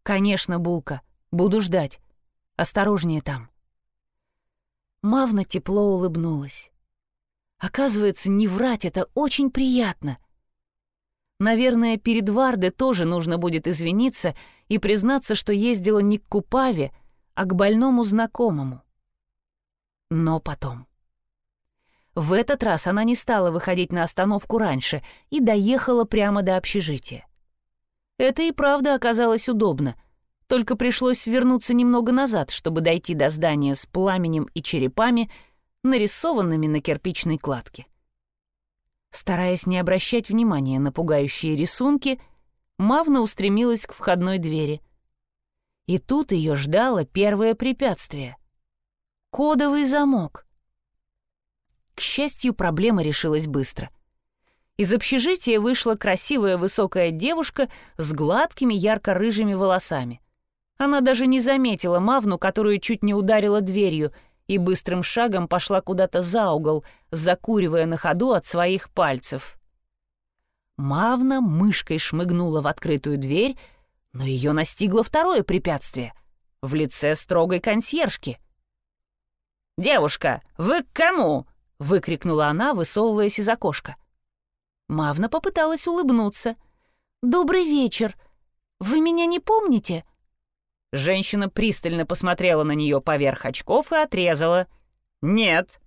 A: Конечно, Булка. Буду ждать. Осторожнее там. Мавна тепло улыбнулась. Оказывается, не врать — это очень приятно. Наверное, перед Варде тоже нужно будет извиниться и признаться, что ездила не к Купаве, а к больному знакомому. Но потом. В этот раз она не стала выходить на остановку раньше и доехала прямо до общежития. Это и правда оказалось удобно, только пришлось вернуться немного назад, чтобы дойти до здания с пламенем и черепами, нарисованными на кирпичной кладке. Стараясь не обращать внимания на пугающие рисунки, Мавна устремилась к входной двери. И тут ее ждало первое препятствие — кодовый замок. К счастью, проблема решилась быстро. Из общежития вышла красивая высокая девушка с гладкими ярко-рыжими волосами. Она даже не заметила Мавну, которую чуть не ударила дверью, и быстрым шагом пошла куда-то за угол, закуривая на ходу от своих пальцев. Мавна мышкой шмыгнула в открытую дверь, но ее настигло второе препятствие — в лице строгой консьержки. «Девушка, вы к кому?» — выкрикнула она, высовываясь из окошка. Мавна попыталась улыбнуться. «Добрый вечер. Вы меня не помните?» Женщина пристально посмотрела на нее поверх очков и отрезала. «Нет».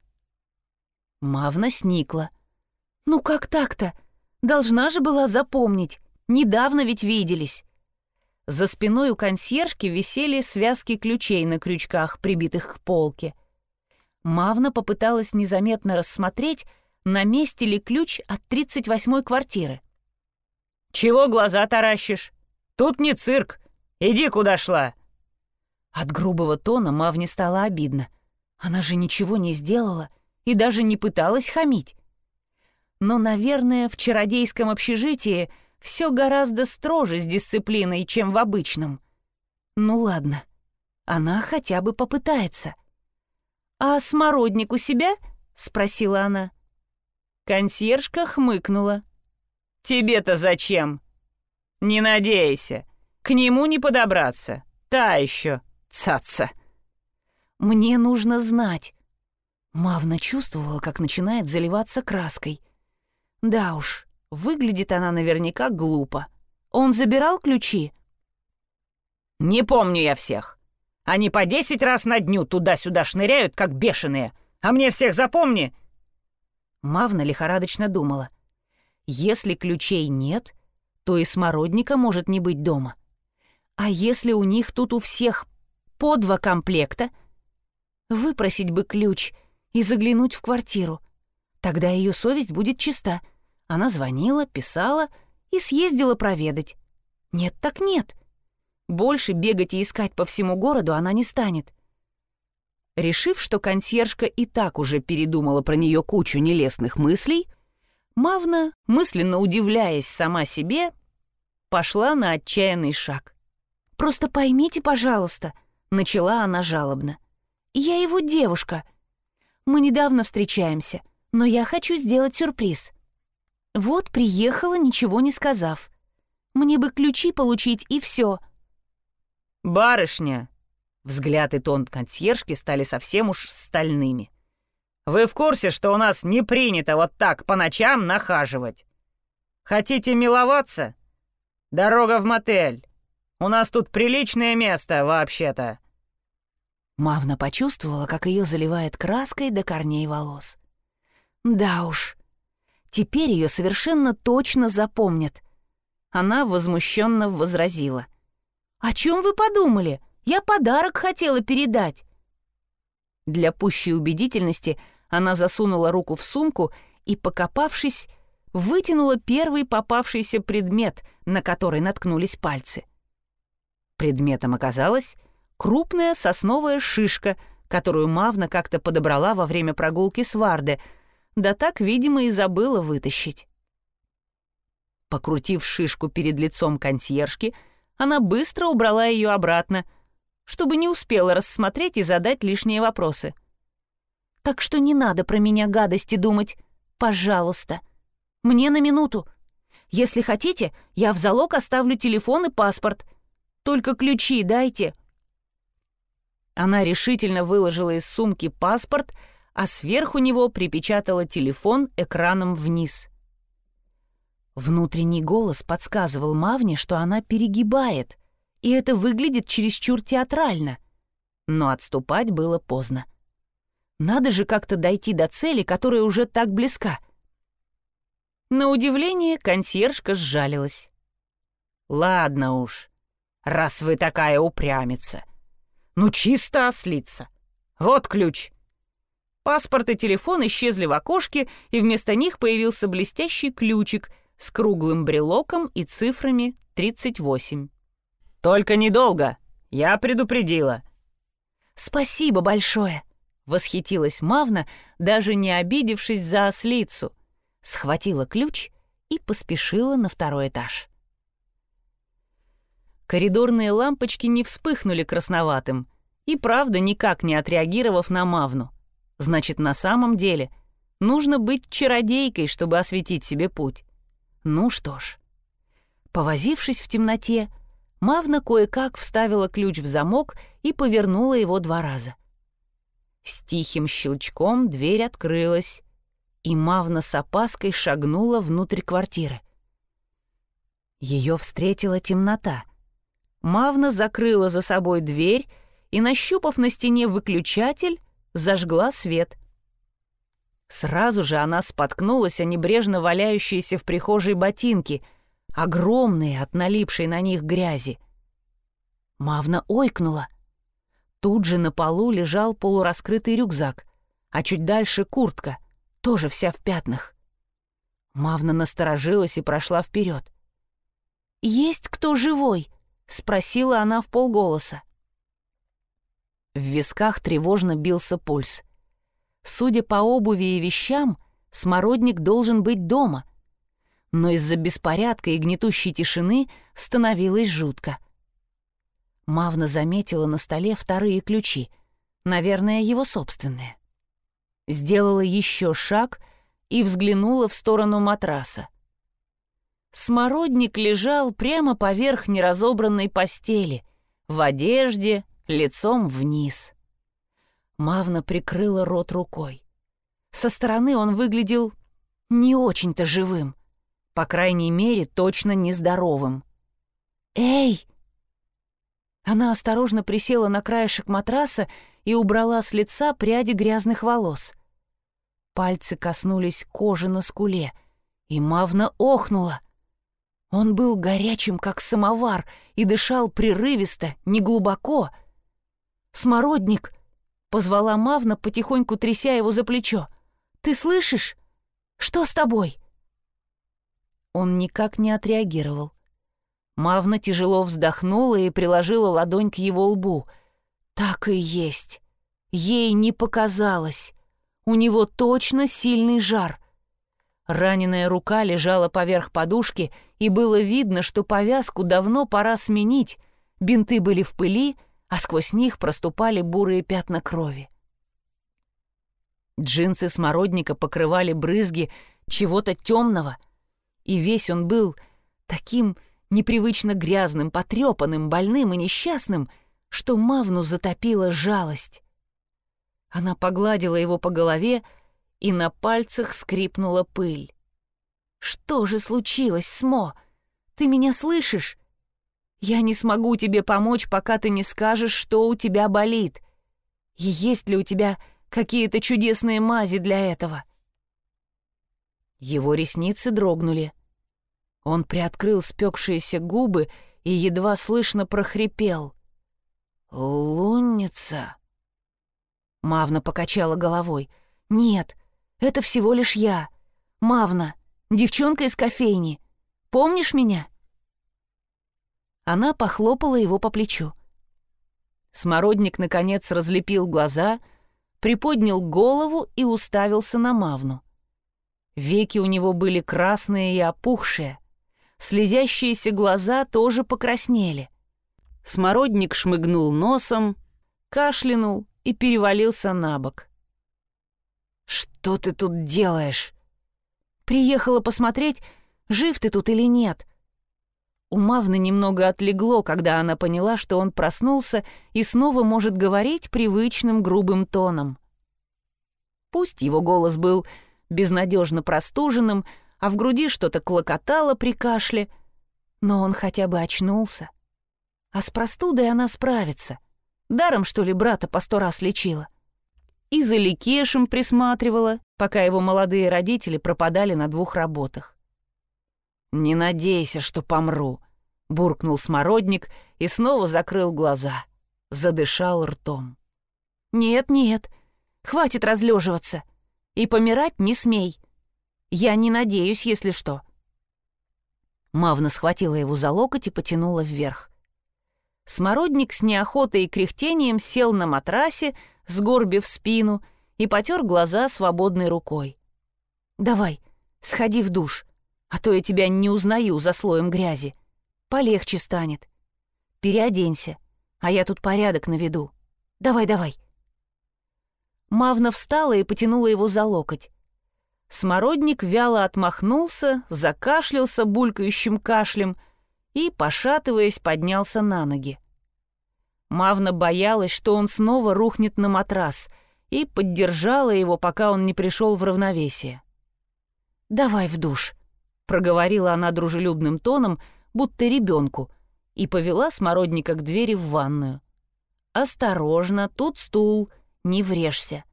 A: Мавна сникла. «Ну как так-то? Должна же была запомнить. Недавно ведь виделись». За спиной у консьержки висели связки ключей на крючках, прибитых к полке — Мавна попыталась незаметно рассмотреть, на месте ли ключ от 38-й квартиры. «Чего глаза таращишь? Тут не цирк. Иди, куда шла!» От грубого тона Мавне стало обидно. Она же ничего не сделала и даже не пыталась хамить. Но, наверное, в чародейском общежитии все гораздо строже с дисциплиной, чем в обычном. Ну ладно, она хотя бы попытается — «А смородник у себя?» — спросила она. Консьержка хмыкнула. «Тебе-то зачем?» «Не надейся. К нему не подобраться. Та еще цаца». «Мне нужно знать». Мавна чувствовала, как начинает заливаться краской. Да уж, выглядит она наверняка глупо. Он забирал ключи? «Не помню я всех. Они по десять раз на дню туда-сюда шныряют, как бешеные. А мне всех запомни!» Мавна лихорадочно думала. «Если ключей нет, то и смородника может не быть дома. А если у них тут у всех по два комплекта. Выпросить бы ключ и заглянуть в квартиру. Тогда ее совесть будет чиста. Она звонила, писала и съездила проведать. Нет так нет. Больше бегать и искать по всему городу она не станет. Решив, что консьержка и так уже передумала про нее кучу нелестных мыслей, Мавна, мысленно удивляясь сама себе, пошла на отчаянный шаг. «Просто поймите, пожалуйста», — начала она жалобно. «Я его девушка. Мы недавно встречаемся, но я хочу сделать сюрприз. Вот приехала, ничего не сказав. Мне бы ключи получить, и все».
B: «Барышня!» Взгляд и тон консьержки стали совсем уж стальными. «Вы в курсе, что у нас не принято вот так по ночам нахаживать? Хотите миловаться? Дорога в мотель. У нас тут приличное место, вообще-то».
A: Мавна почувствовала, как ее заливает краской до корней волос. Да уж, теперь ее совершенно точно запомнят. Она возмущенно возразила. «О чем вы подумали? Я подарок хотела передать». Для пущей убедительности она засунула руку в сумку и, покопавшись, вытянула первый попавшийся предмет, на который наткнулись пальцы. Предметом оказалась крупная сосновая шишка, которую Мавна как-то подобрала во время прогулки с Варде, да так, видимо, и забыла вытащить. Покрутив шишку перед лицом консьержки, она быстро убрала ее обратно — чтобы не успела рассмотреть и задать лишние вопросы. «Так что не надо про меня гадости думать. Пожалуйста. Мне на минуту. Если хотите, я в залог оставлю телефон и паспорт. Только ключи дайте». Она решительно выложила из сумки паспорт, а сверху него припечатала телефон экраном вниз. Внутренний голос подсказывал Мавне, что она перегибает — и это выглядит чересчур театрально. Но отступать было поздно. Надо же как-то дойти до цели, которая уже так близка. На удивление консьержка сжалилась. «Ладно уж, раз вы такая упрямица. Ну, чисто ослица. Вот ключ». Паспорт и телефон исчезли в окошке, и вместо них появился блестящий ключик с круглым брелоком и цифрами 38. «Только недолго. Я предупредила». «Спасибо большое», — восхитилась Мавна, даже не обидевшись за ослицу. Схватила ключ и поспешила на второй этаж. Коридорные лампочки не вспыхнули красноватым, и правда никак не отреагировав на Мавну. Значит, на самом деле нужно быть чародейкой, чтобы осветить себе путь. Ну что ж. Повозившись в темноте, Мавна кое-как вставила ключ в замок и повернула его два раза. С тихим щелчком дверь открылась, и Мавна с опаской шагнула внутрь квартиры. Ее встретила темнота. Мавна закрыла за собой дверь и, нащупав на стене выключатель, зажгла свет. Сразу же она споткнулась о небрежно валяющиеся в прихожей ботинки — огромные от налипшей на них грязи. Мавна ойкнула. Тут же на полу лежал полураскрытый рюкзак, а чуть дальше куртка, тоже вся в пятнах. Мавна насторожилась и прошла вперед. «Есть кто живой?» — спросила она в полголоса. В висках тревожно бился пульс. Судя по обуви и вещам, смородник должен быть дома — но из-за беспорядка и гнетущей тишины становилось жутко. Мавна заметила на столе вторые ключи, наверное, его собственные. Сделала еще шаг и взглянула в сторону матраса. Смородник лежал прямо поверх неразобранной постели, в одежде, лицом вниз. Мавна прикрыла рот рукой. Со стороны он выглядел не очень-то живым. По крайней мере, точно нездоровым. «Эй!» Она осторожно присела на краешек матраса и убрала с лица пряди грязных волос. Пальцы коснулись кожи на скуле, и Мавна охнула. Он был горячим, как самовар, и дышал прерывисто, неглубоко. «Смородник!» — позвала Мавна, потихоньку тряся его за плечо. «Ты слышишь? Что с тобой?» Он никак не отреагировал. Мавна тяжело вздохнула и приложила ладонь к его лбу. Так и есть. Ей не показалось. У него точно сильный жар. Раненая рука лежала поверх подушки, и было видно, что повязку давно пора сменить. Бинты были в пыли, а сквозь них проступали бурые пятна крови. Джинсы смородника покрывали брызги чего-то темного, и весь он был таким непривычно грязным, потрепанным, больным и несчастным, что Мавну затопила жалость. Она погладила его по голове, и на пальцах скрипнула пыль. «Что же случилось, Смо? Ты меня слышишь? Я не смогу тебе помочь, пока ты не скажешь, что у тебя болит. И есть ли у тебя какие-то чудесные мази для этого?» Его ресницы дрогнули. Он приоткрыл спекшиеся губы и едва слышно прохрипел. «Лунница?» Мавна покачала головой. «Нет, это всего лишь я. Мавна, девчонка из кофейни. Помнишь меня?» Она похлопала его по плечу. Смородник, наконец, разлепил глаза, приподнял голову и уставился на Мавну. Веки у него были красные и опухшие, слезящиеся глаза тоже покраснели. Смородник шмыгнул носом, кашлянул и перевалился на бок. «Что ты тут делаешь?» «Приехала посмотреть, жив ты тут или нет». У немного отлегло, когда она поняла, что он проснулся и снова может говорить привычным грубым тоном. Пусть его голос был безнадежно простуженным, а в груди что-то клокотало при кашле. Но он хотя бы очнулся. А с простудой она справится. Даром, что ли, брата по сто раз лечила. И за Ликешем присматривала, пока его молодые родители пропадали на двух работах. «Не надейся, что помру», — буркнул смородник и снова закрыл глаза, задышал ртом. «Нет-нет, хватит разлеживаться, и помирать не смей. Я не надеюсь, если что». Мавна схватила его за локоть и потянула вверх. Смородник с неохотой и кряхтением сел на матрасе, сгорбив спину, и потер глаза свободной рукой. «Давай, сходи в душ, а то я тебя не узнаю за слоем грязи. Полегче станет. Переоденься, а я тут порядок наведу. Давай, давай». Мавна встала и потянула его за локоть. Смородник вяло отмахнулся, закашлялся булькающим кашлем и, пошатываясь, поднялся на ноги. Мавна боялась, что он снова рухнет на матрас, и поддержала его, пока он не пришел в равновесие. «Давай в душ», — проговорила она дружелюбным тоном, будто ребенку, и повела смородника к двери в ванную. «Осторожно, тут стул, не врежься».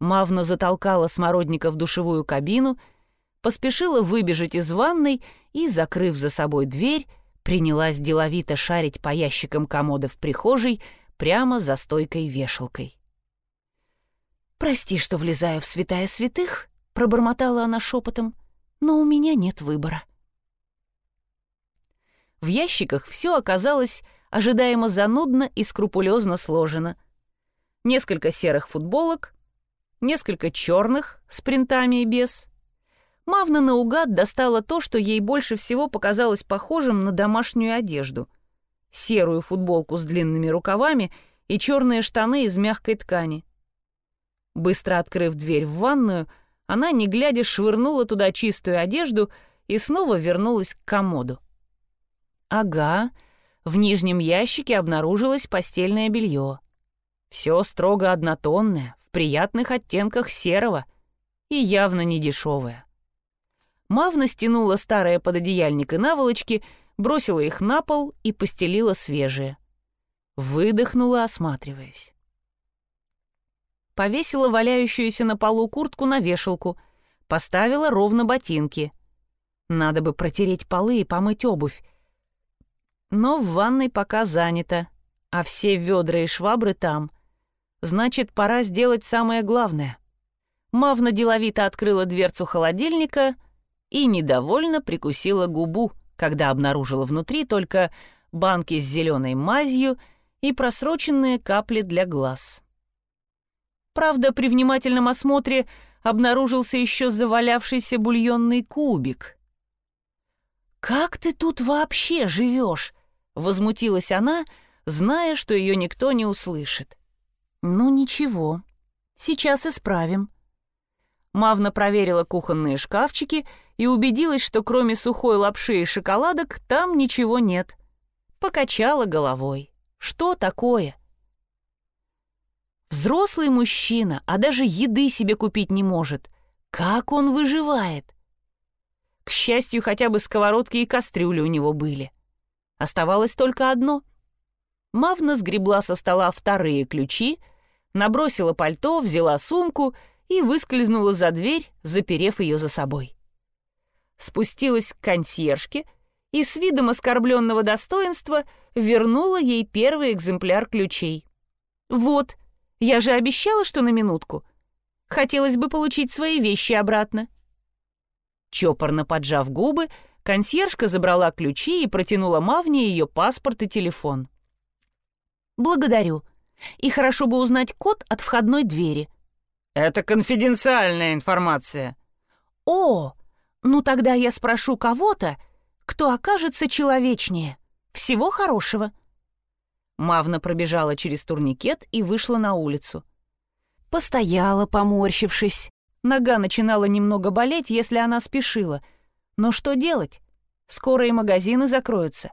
A: Мавна затолкала смородника в душевую кабину, поспешила выбежать из ванной и, закрыв за собой дверь, принялась деловито шарить по ящикам комода в прихожей прямо за стойкой-вешалкой. «Прости, что влезаю в святая святых», — пробормотала она шепотом, «но у меня нет выбора». В ящиках все оказалось ожидаемо занудно и скрупулезно сложено. Несколько серых футболок, несколько черных с принтами и без. Мавна наугад достала то, что ей больше всего показалось похожим на домашнюю одежду. Серую футболку с длинными рукавами и черные штаны из мягкой ткани. Быстро открыв дверь в ванную, она, не глядя, швырнула туда чистую одежду и снова вернулась к комоду. Ага, в нижнем ящике обнаружилось постельное белье. Все строго однотонное, приятных оттенках серого и явно не дешевая. Мавна стянула старое пододеяльник и наволочки, бросила их на пол и постелила свежие. Выдохнула, осматриваясь. Повесила валяющуюся на полу куртку на вешалку, поставила ровно ботинки. Надо бы протереть полы и помыть обувь. Но в ванной пока занято, а все ведра и швабры там. Значит, пора сделать самое главное. Мавна деловито открыла дверцу холодильника и недовольно прикусила губу, когда обнаружила внутри только банки с зеленой мазью и просроченные капли для глаз. Правда, при внимательном осмотре обнаружился еще завалявшийся бульонный кубик. «Как ты тут вообще живешь?» — возмутилась она, зная, что ее никто не услышит. «Ну ничего, сейчас исправим». Мавна проверила кухонные шкафчики и убедилась, что кроме сухой лапши и шоколадок там ничего нет. Покачала головой. «Что такое?» Взрослый мужчина, а даже еды себе купить не может. Как он выживает? К счастью, хотя бы сковородки и кастрюли у него были. Оставалось только одно. Мавна сгребла со стола вторые ключи, набросила пальто, взяла сумку и выскользнула за дверь, заперев ее за собой. Спустилась к консьержке и с видом оскорбленного достоинства вернула ей первый экземпляр ключей. «Вот», я же обещала, что на минутку. Хотелось бы получить свои вещи обратно». Чопорно поджав губы, консьержка забрала ключи и протянула Мавне ее паспорт и телефон. «Благодарю. И хорошо бы узнать код от входной двери».
B: «Это конфиденциальная информация».
A: «О, ну тогда я спрошу кого-то, кто окажется человечнее. Всего хорошего». Мавна пробежала через турникет и вышла на улицу. Постояла, поморщившись. Нога начинала немного болеть, если она спешила. Но что делать? Скоро и магазины закроются.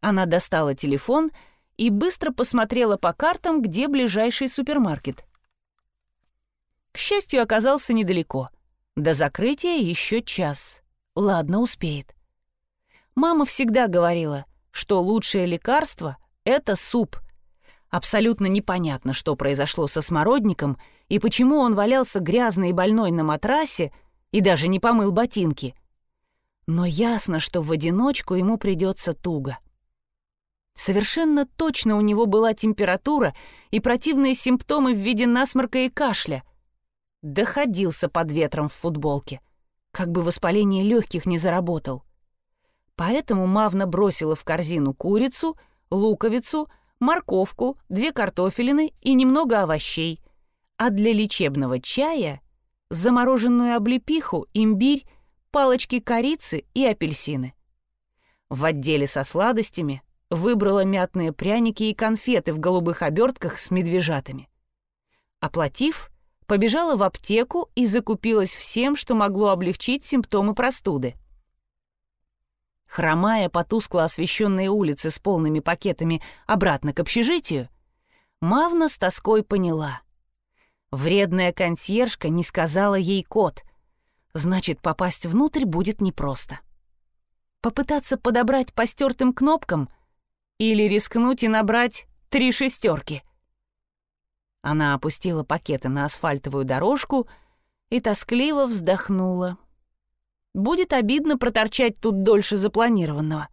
A: Она достала телефон и быстро посмотрела по картам, где ближайший супермаркет. К счастью, оказался недалеко. До закрытия еще час. Ладно, успеет. Мама всегда говорила, что лучшее лекарство — это суп. Абсолютно непонятно, что произошло со смородником и почему он валялся грязный и больной на матрасе и даже не помыл ботинки. Но ясно, что в одиночку ему придется туго. Совершенно точно у него была температура и противные симптомы в виде насморка и кашля. Доходился под ветром в футболке, как бы воспаление легких не заработал. Поэтому Мавна бросила в корзину курицу — луковицу, морковку, две картофелины и немного овощей, а для лечебного чая — замороженную облепиху, имбирь, палочки корицы и апельсины. В отделе со сладостями выбрала мятные пряники и конфеты в голубых обертках с медвежатами. Оплатив, побежала в аптеку и закупилась всем, что могло облегчить симптомы простуды. Хромая по тускло освещенной улице с полными пакетами обратно к общежитию, Мавна с тоской поняла. Вредная консьержка не сказала ей код. Значит, попасть внутрь будет непросто. Попытаться подобрать по стертым кнопкам или рискнуть и набрать три шестерки. Она опустила пакеты на асфальтовую дорожку и тоскливо вздохнула. Будет обидно проторчать тут дольше запланированного.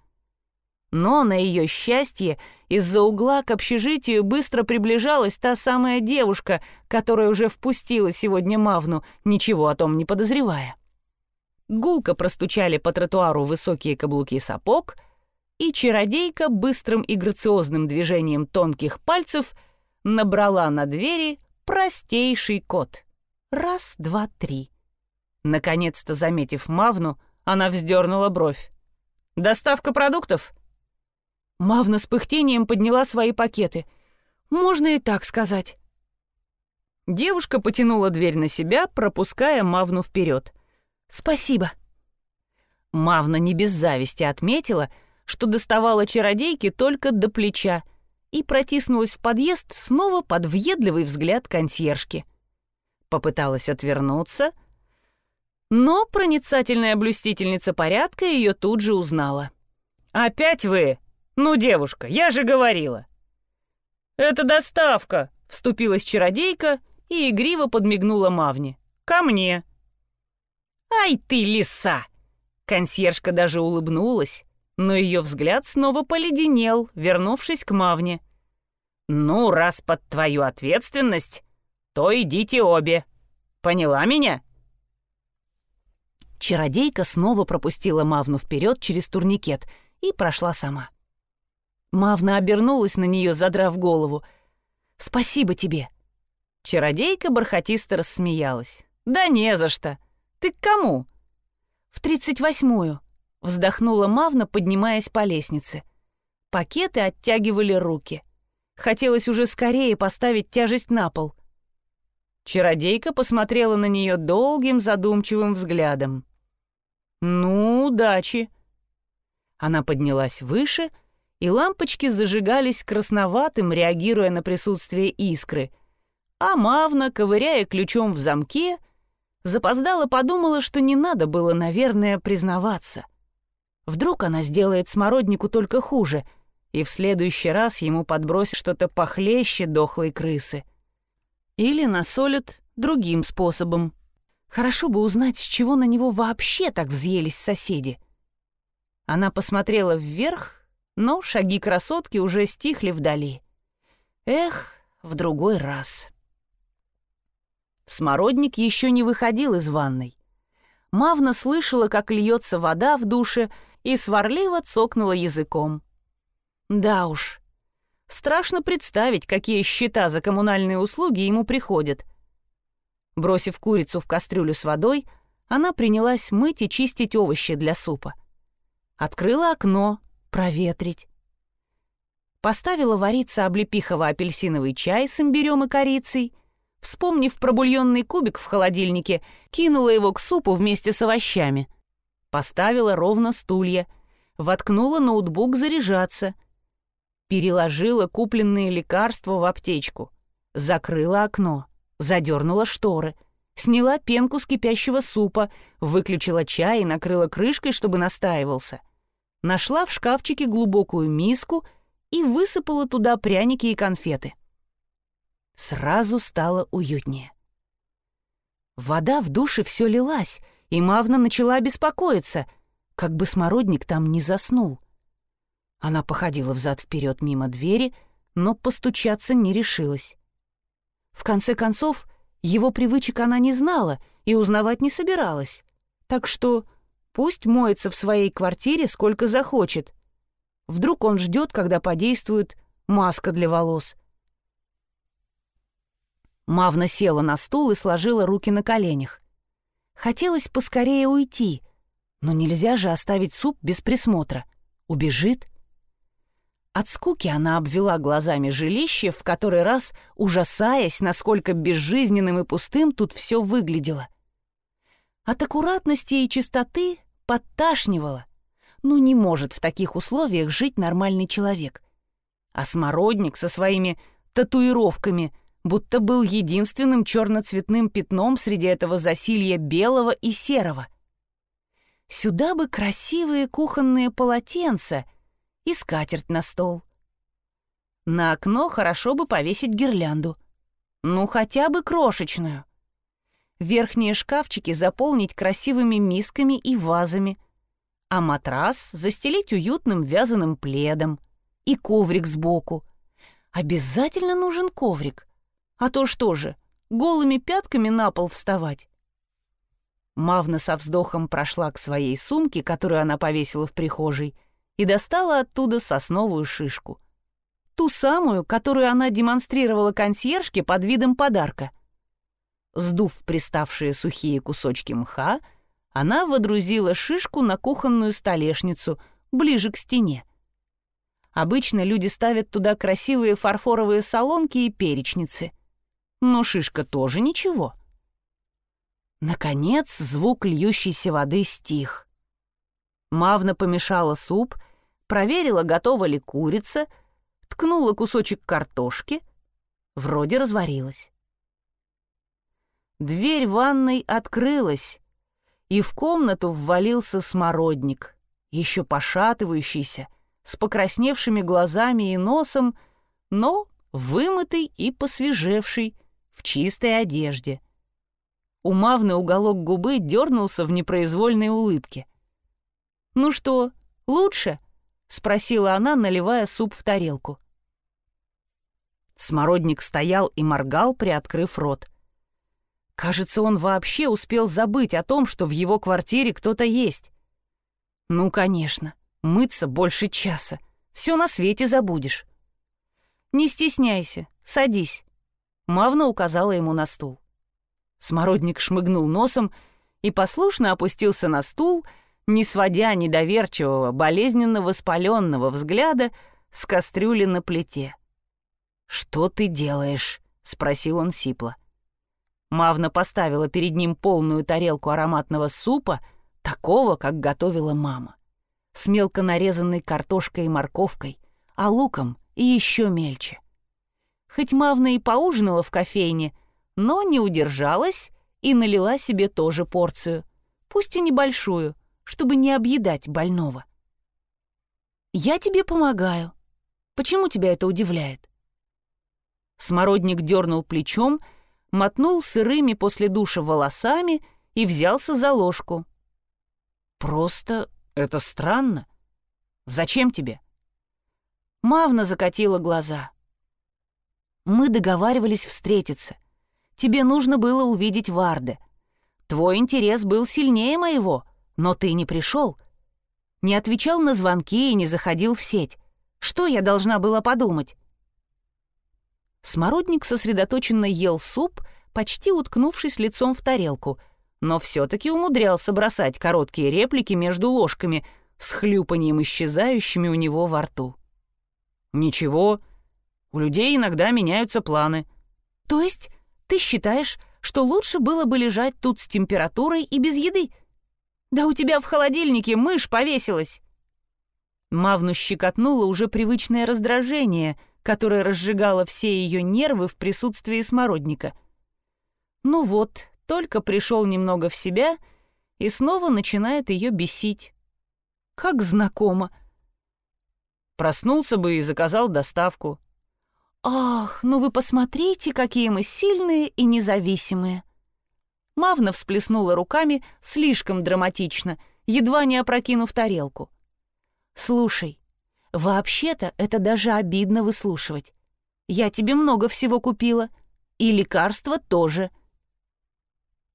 A: Но, на ее счастье, из-за угла к общежитию быстро приближалась та самая девушка, которая уже впустила сегодня Мавну, ничего о том не подозревая. Гулко простучали по тротуару высокие каблуки сапог, и чародейка быстрым и грациозным движением тонких пальцев набрала на двери простейший код. Раз, два, три. Наконец-то заметив Мавну, она вздернула бровь. «Доставка продуктов?» Мавна с пыхтением подняла свои пакеты. «Можно и так сказать». Девушка потянула дверь на себя, пропуская Мавну вперед. «Спасибо». Мавна не без зависти отметила, что доставала чародейки только до плеча и протиснулась в подъезд снова под въедливый взгляд консьержки. Попыталась отвернуться — но проницательная блюстительница порядка ее тут же узнала. «Опять вы? Ну, девушка, я же говорила!» «Это доставка!» — вступилась чародейка и игриво подмигнула Мавне. «Ко мне!» «Ай ты, лиса!» Консьержка даже улыбнулась, но ее взгляд снова поледенел, вернувшись к Мавне.
B: «Ну, раз под твою ответственность, то идите обе. Поняла меня?»
A: Чародейка снова пропустила Мавну вперед через турникет и прошла сама. Мавна обернулась на нее, задрав голову. «Спасибо тебе!» Чародейка бархатисто рассмеялась. «Да не за что! Ты к кому?» «В тридцать восьмую», — вздохнула Мавна, поднимаясь по лестнице. Пакеты оттягивали руки. Хотелось уже скорее поставить тяжесть на пол. Чародейка посмотрела на нее долгим задумчивым взглядом. «Ну, удачи!» Она поднялась выше, и лампочки зажигались красноватым, реагируя на присутствие искры. А Мавна, ковыряя ключом в замке, запоздала подумала, что не надо было, наверное, признаваться. Вдруг она сделает смороднику только хуже, и в следующий раз ему подбросит что-то похлеще дохлой крысы. Или насолят другим способом. Хорошо бы узнать, с чего на него вообще так взъелись соседи. Она посмотрела вверх, но шаги красотки уже стихли вдали. Эх, в другой раз. Смородник еще не выходил из ванной. Мавна слышала, как льется вода в душе, и сварливо цокнула языком. Да уж, страшно представить, какие счета за коммунальные услуги ему приходят. Бросив курицу в кастрюлю с водой, она принялась мыть и чистить овощи для супа. Открыла окно, проветрить. Поставила вариться облепихово-апельсиновый чай с имбирем и корицей — Вспомнив про бульонный кубик в холодильнике, кинула его к супу вместе с овощами. Поставила ровно стулья, воткнула ноутбук заряжаться. Переложила купленные лекарства в аптечку. Закрыла окно, задернула шторы, сняла пенку с кипящего супа, выключила чай и накрыла крышкой, чтобы настаивался. Нашла в шкафчике глубокую миску и высыпала туда пряники и конфеты. Сразу стало уютнее. Вода в душе все лилась, и Мавна начала беспокоиться, как бы смородник там не заснул. Она походила взад-вперед мимо двери, но постучаться не решилась. В конце концов, его привычек она не знала и узнавать не собиралась, так что пусть моется в своей квартире сколько захочет. Вдруг он ждет, когда подействует маска для волос — Мавна села на стул и сложила руки на коленях. Хотелось поскорее уйти, но нельзя же оставить суп без присмотра. Убежит. От скуки она обвела глазами жилище, в который раз ужасаясь, насколько безжизненным и пустым тут все выглядело. От аккуратности и чистоты подташнивало. Ну не может в таких условиях жить нормальный человек. А смородник со своими татуировками — будто был единственным черноцветным пятном среди этого засилья белого и серого. Сюда бы красивые кухонные полотенца и скатерть на стол. На окно хорошо бы повесить гирлянду. Ну, хотя бы крошечную. Верхние шкафчики заполнить красивыми мисками и вазами, а матрас застелить уютным вязаным пледом и коврик сбоку. Обязательно нужен коврик — а то что же, голыми пятками на пол вставать? Мавна со вздохом прошла к своей сумке, которую она повесила в прихожей, и достала оттуда сосновую шишку. Ту самую, которую она демонстрировала консьержке под видом подарка. Сдув приставшие сухие кусочки мха, она водрузила шишку на кухонную столешницу, ближе к стене. Обычно люди ставят туда красивые фарфоровые солонки и перечницы — но шишка тоже ничего. Наконец звук льющейся воды стих. Мавна помешала суп, проверила, готова ли курица, ткнула кусочек картошки, вроде разварилась. Дверь ванной открылась, и в комнату ввалился смородник, еще пошатывающийся, с покрасневшими глазами и носом, но вымытый и посвежевший, в чистой одежде. Умавный уголок губы дернулся в непроизвольной улыбке. «Ну что, лучше?» — спросила она, наливая суп в тарелку. Смородник стоял и моргал, приоткрыв рот. Кажется, он вообще успел забыть о том, что в его квартире кто-то есть. Ну, конечно, мыться больше часа. Все на свете забудешь. Не стесняйся, садись. Мавна указала ему на стул. Смородник шмыгнул носом и послушно опустился на стул, не сводя недоверчивого, болезненно воспаленного взгляда с кастрюли на плите. «Что ты делаешь?» — спросил он сипло. Мавна поставила перед ним полную тарелку ароматного супа, такого, как готовила мама, с мелко нарезанной картошкой и морковкой, а луком и еще мельче. Хоть Мавна и поужинала в кофейне, но не удержалась и налила себе тоже порцию, пусть и небольшую, чтобы не объедать больного. «Я тебе помогаю. Почему тебя это удивляет?» Смородник дернул плечом, мотнул сырыми после душа волосами и взялся за ложку. «Просто это странно. Зачем тебе?» Мавна закатила глаза. «Мы договаривались встретиться. Тебе нужно было увидеть Варде. Твой интерес был сильнее моего, но ты не пришел. Не отвечал на звонки и не заходил в сеть. Что я должна была подумать?» Смородник сосредоточенно ел суп, почти уткнувшись лицом в тарелку, но все-таки умудрялся бросать короткие реплики между ложками с хлюпанием исчезающими у него во рту. «Ничего, у людей иногда меняются планы». «То есть ты считаешь, что лучше было бы лежать тут с температурой и без еды? Да у тебя в холодильнике мышь повесилась!» Мавну щекотнуло уже привычное раздражение — которая разжигала все ее нервы в присутствии смородника. Ну вот, только пришел немного в себя и снова начинает ее бесить. Как знакомо. Проснулся бы и заказал доставку. «Ах, ну вы посмотрите, какие мы сильные и независимые!» Мавна всплеснула руками слишком драматично, едва не опрокинув тарелку. «Слушай, Вообще-то это даже обидно выслушивать. Я тебе много всего купила. И лекарства тоже.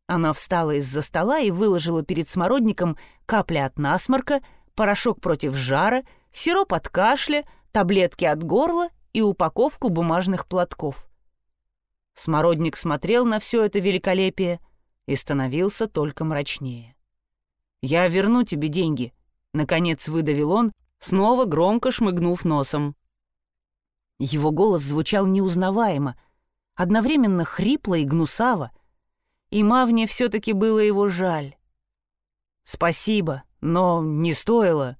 A: Она встала из-за стола и выложила перед смородником капли от насморка, порошок против жара, сироп от кашля, таблетки от горла и упаковку бумажных платков. Смородник смотрел на все это великолепие и становился только мрачнее. «Я верну тебе деньги», — наконец выдавил он, снова громко шмыгнув носом. Его голос звучал неузнаваемо, одновременно хрипло и гнусаво, и Мавне все-таки было его жаль. «Спасибо, но не стоило».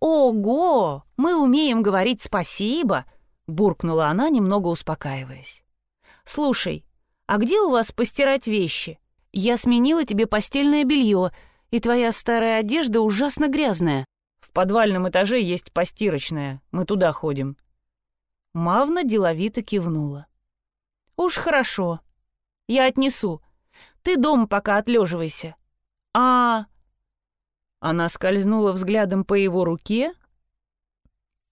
A: «Ого! Мы умеем говорить спасибо!» — буркнула она, немного успокаиваясь. «Слушай, а где у вас постирать вещи? Я сменила тебе постельное белье, и твоя старая одежда ужасно грязная. В подвальном этаже есть постирочная, мы туда ходим». Мавна деловито кивнула. «Уж хорошо. Я отнесу. Ты дома пока отлеживайся. А...» Она скользнула взглядом по его руке,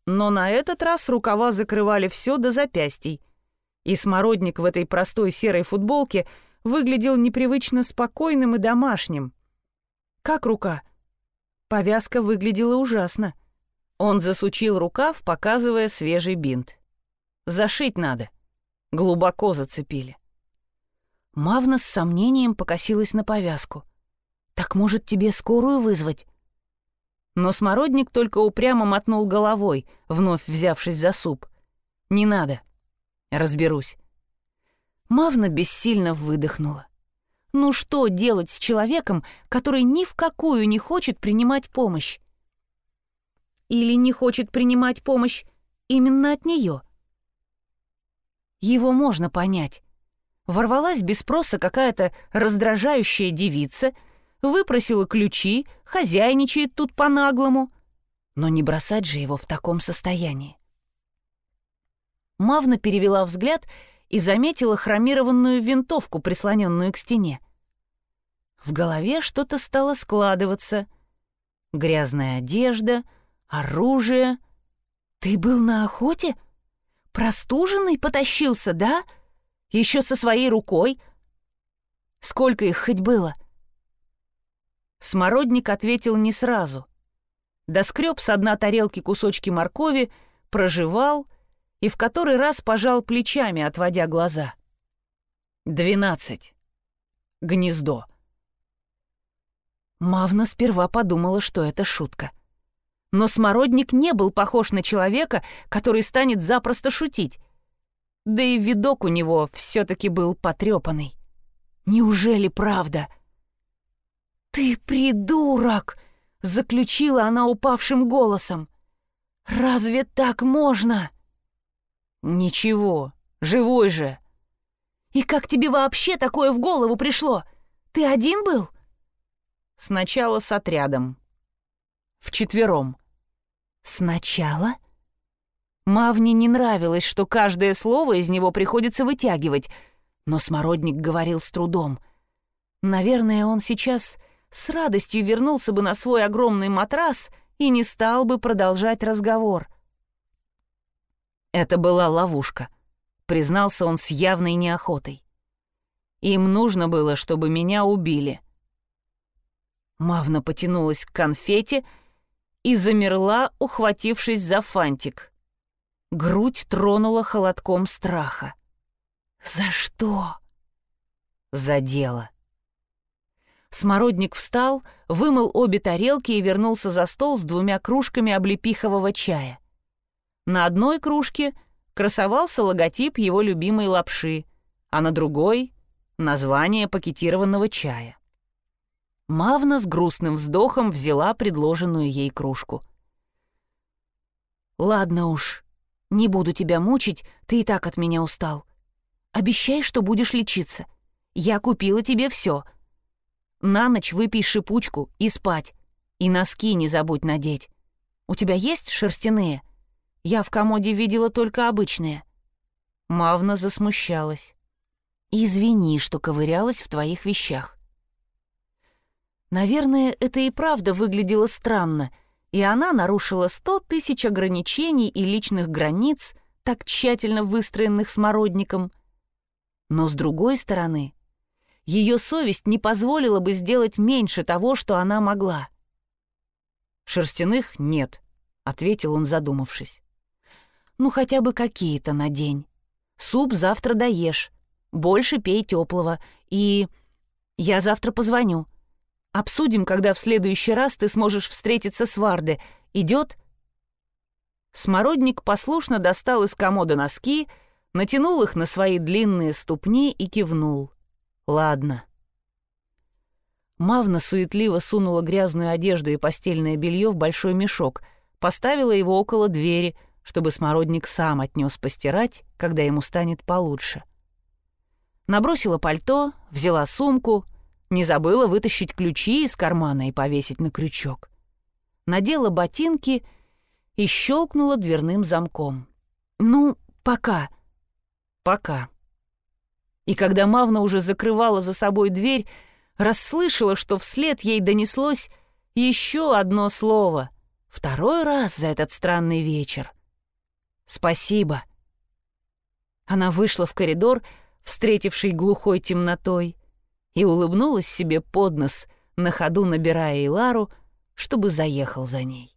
A: но на этот раз рукава закрывали все до запястий, и смородник в этой простой серой футболке выглядел непривычно спокойным и домашним. «Как рука?» Повязка выглядела ужасно. Он засучил рукав, показывая свежий бинт. «Зашить надо». Глубоко зацепили. Мавна с сомнением покосилась на повязку. «Так, может, тебе скорую вызвать?» Но смородник только упрямо мотнул головой, вновь взявшись за суп. «Не надо. Разберусь». Мавна бессильно выдохнула. Ну что делать с человеком, который ни в какую не хочет принимать помощь? Или не хочет принимать помощь именно от нее? Его можно понять. Ворвалась без спроса какая-то раздражающая девица, выпросила ключи, хозяйничает тут по-наглому. Но не бросать же его в таком состоянии. Мавна перевела взгляд и заметила хромированную винтовку, прислоненную к стене. В голове что-то стало складываться. Грязная одежда, Оружие. Ты был на охоте? Простуженный потащился, да? Еще со своей рукой? Сколько их хоть было? Смородник ответил не сразу. Доскреб с дна тарелки кусочки моркови, прожевал и в который раз пожал плечами, отводя глаза. «Двенадцать. Гнездо». Мавна сперва подумала, что это шутка. Но Смородник не был похож на человека, который станет запросто шутить. Да и видок у него все-таки был потрепанный. Неужели правда? «Ты придурок!» — заключила она упавшим голосом. «Разве так можно?» «Ничего, живой же!» «И как тебе вообще такое в голову пришло? Ты один был?» «Сначала с отрядом. Вчетвером». «Сначала?» Мавне не нравилось, что каждое слово из него приходится вытягивать, но Смородник говорил с трудом. Наверное, он сейчас с радостью вернулся бы на свой огромный матрас и не стал бы продолжать разговор — это была ловушка, признался он с явной неохотой. Им нужно было, чтобы меня убили. Мавна потянулась к конфете и замерла, ухватившись за фантик. Грудь тронула холодком страха. «За что?» «За дело». Смородник встал, вымыл обе тарелки и вернулся за стол с двумя кружками облепихового чая. На одной кружке красовался логотип его любимой лапши, а на другой — название пакетированного чая. Мавна с грустным вздохом взяла предложенную ей кружку. «Ладно уж, не буду тебя мучить, ты и так от меня устал. Обещай, что будешь лечиться. Я купила тебе все. На ночь выпей шипучку и спать. И носки не забудь надеть. У тебя есть шерстяные?» Я в комоде видела только обычные». Мавна засмущалась. «Извини, что ковырялась в твоих вещах». Наверное, это и правда выглядело странно, и она нарушила сто тысяч ограничений и личных границ, так тщательно выстроенных смородником. Но с другой стороны, ее совесть не позволила бы сделать меньше того, что она могла. «Шерстяных нет», — ответил он, задумавшись. Ну, хотя бы какие-то на день. Суп завтра доешь. Больше пей теплого. И я завтра позвоню. Обсудим, когда в следующий раз ты сможешь встретиться с Варде. Идет? Смородник послушно достал из комода носки, натянул их на свои длинные ступни и кивнул. «Ладно». Мавна суетливо сунула грязную одежду и постельное белье в большой мешок, поставила его около двери — чтобы смородник сам отнес постирать, когда ему станет получше. Набросила пальто, взяла сумку, не забыла вытащить ключи из кармана и повесить на крючок. Надела ботинки и щелкнула дверным замком. «Ну, пока». «Пока». И когда Мавна уже закрывала за собой дверь, расслышала, что вслед ей донеслось еще одно слово. Второй раз за этот странный вечер — Спасибо. Она вышла в коридор, встретивший глухой темнотой, и улыбнулась себе под нос, на ходу набирая Илару, чтобы заехал за ней.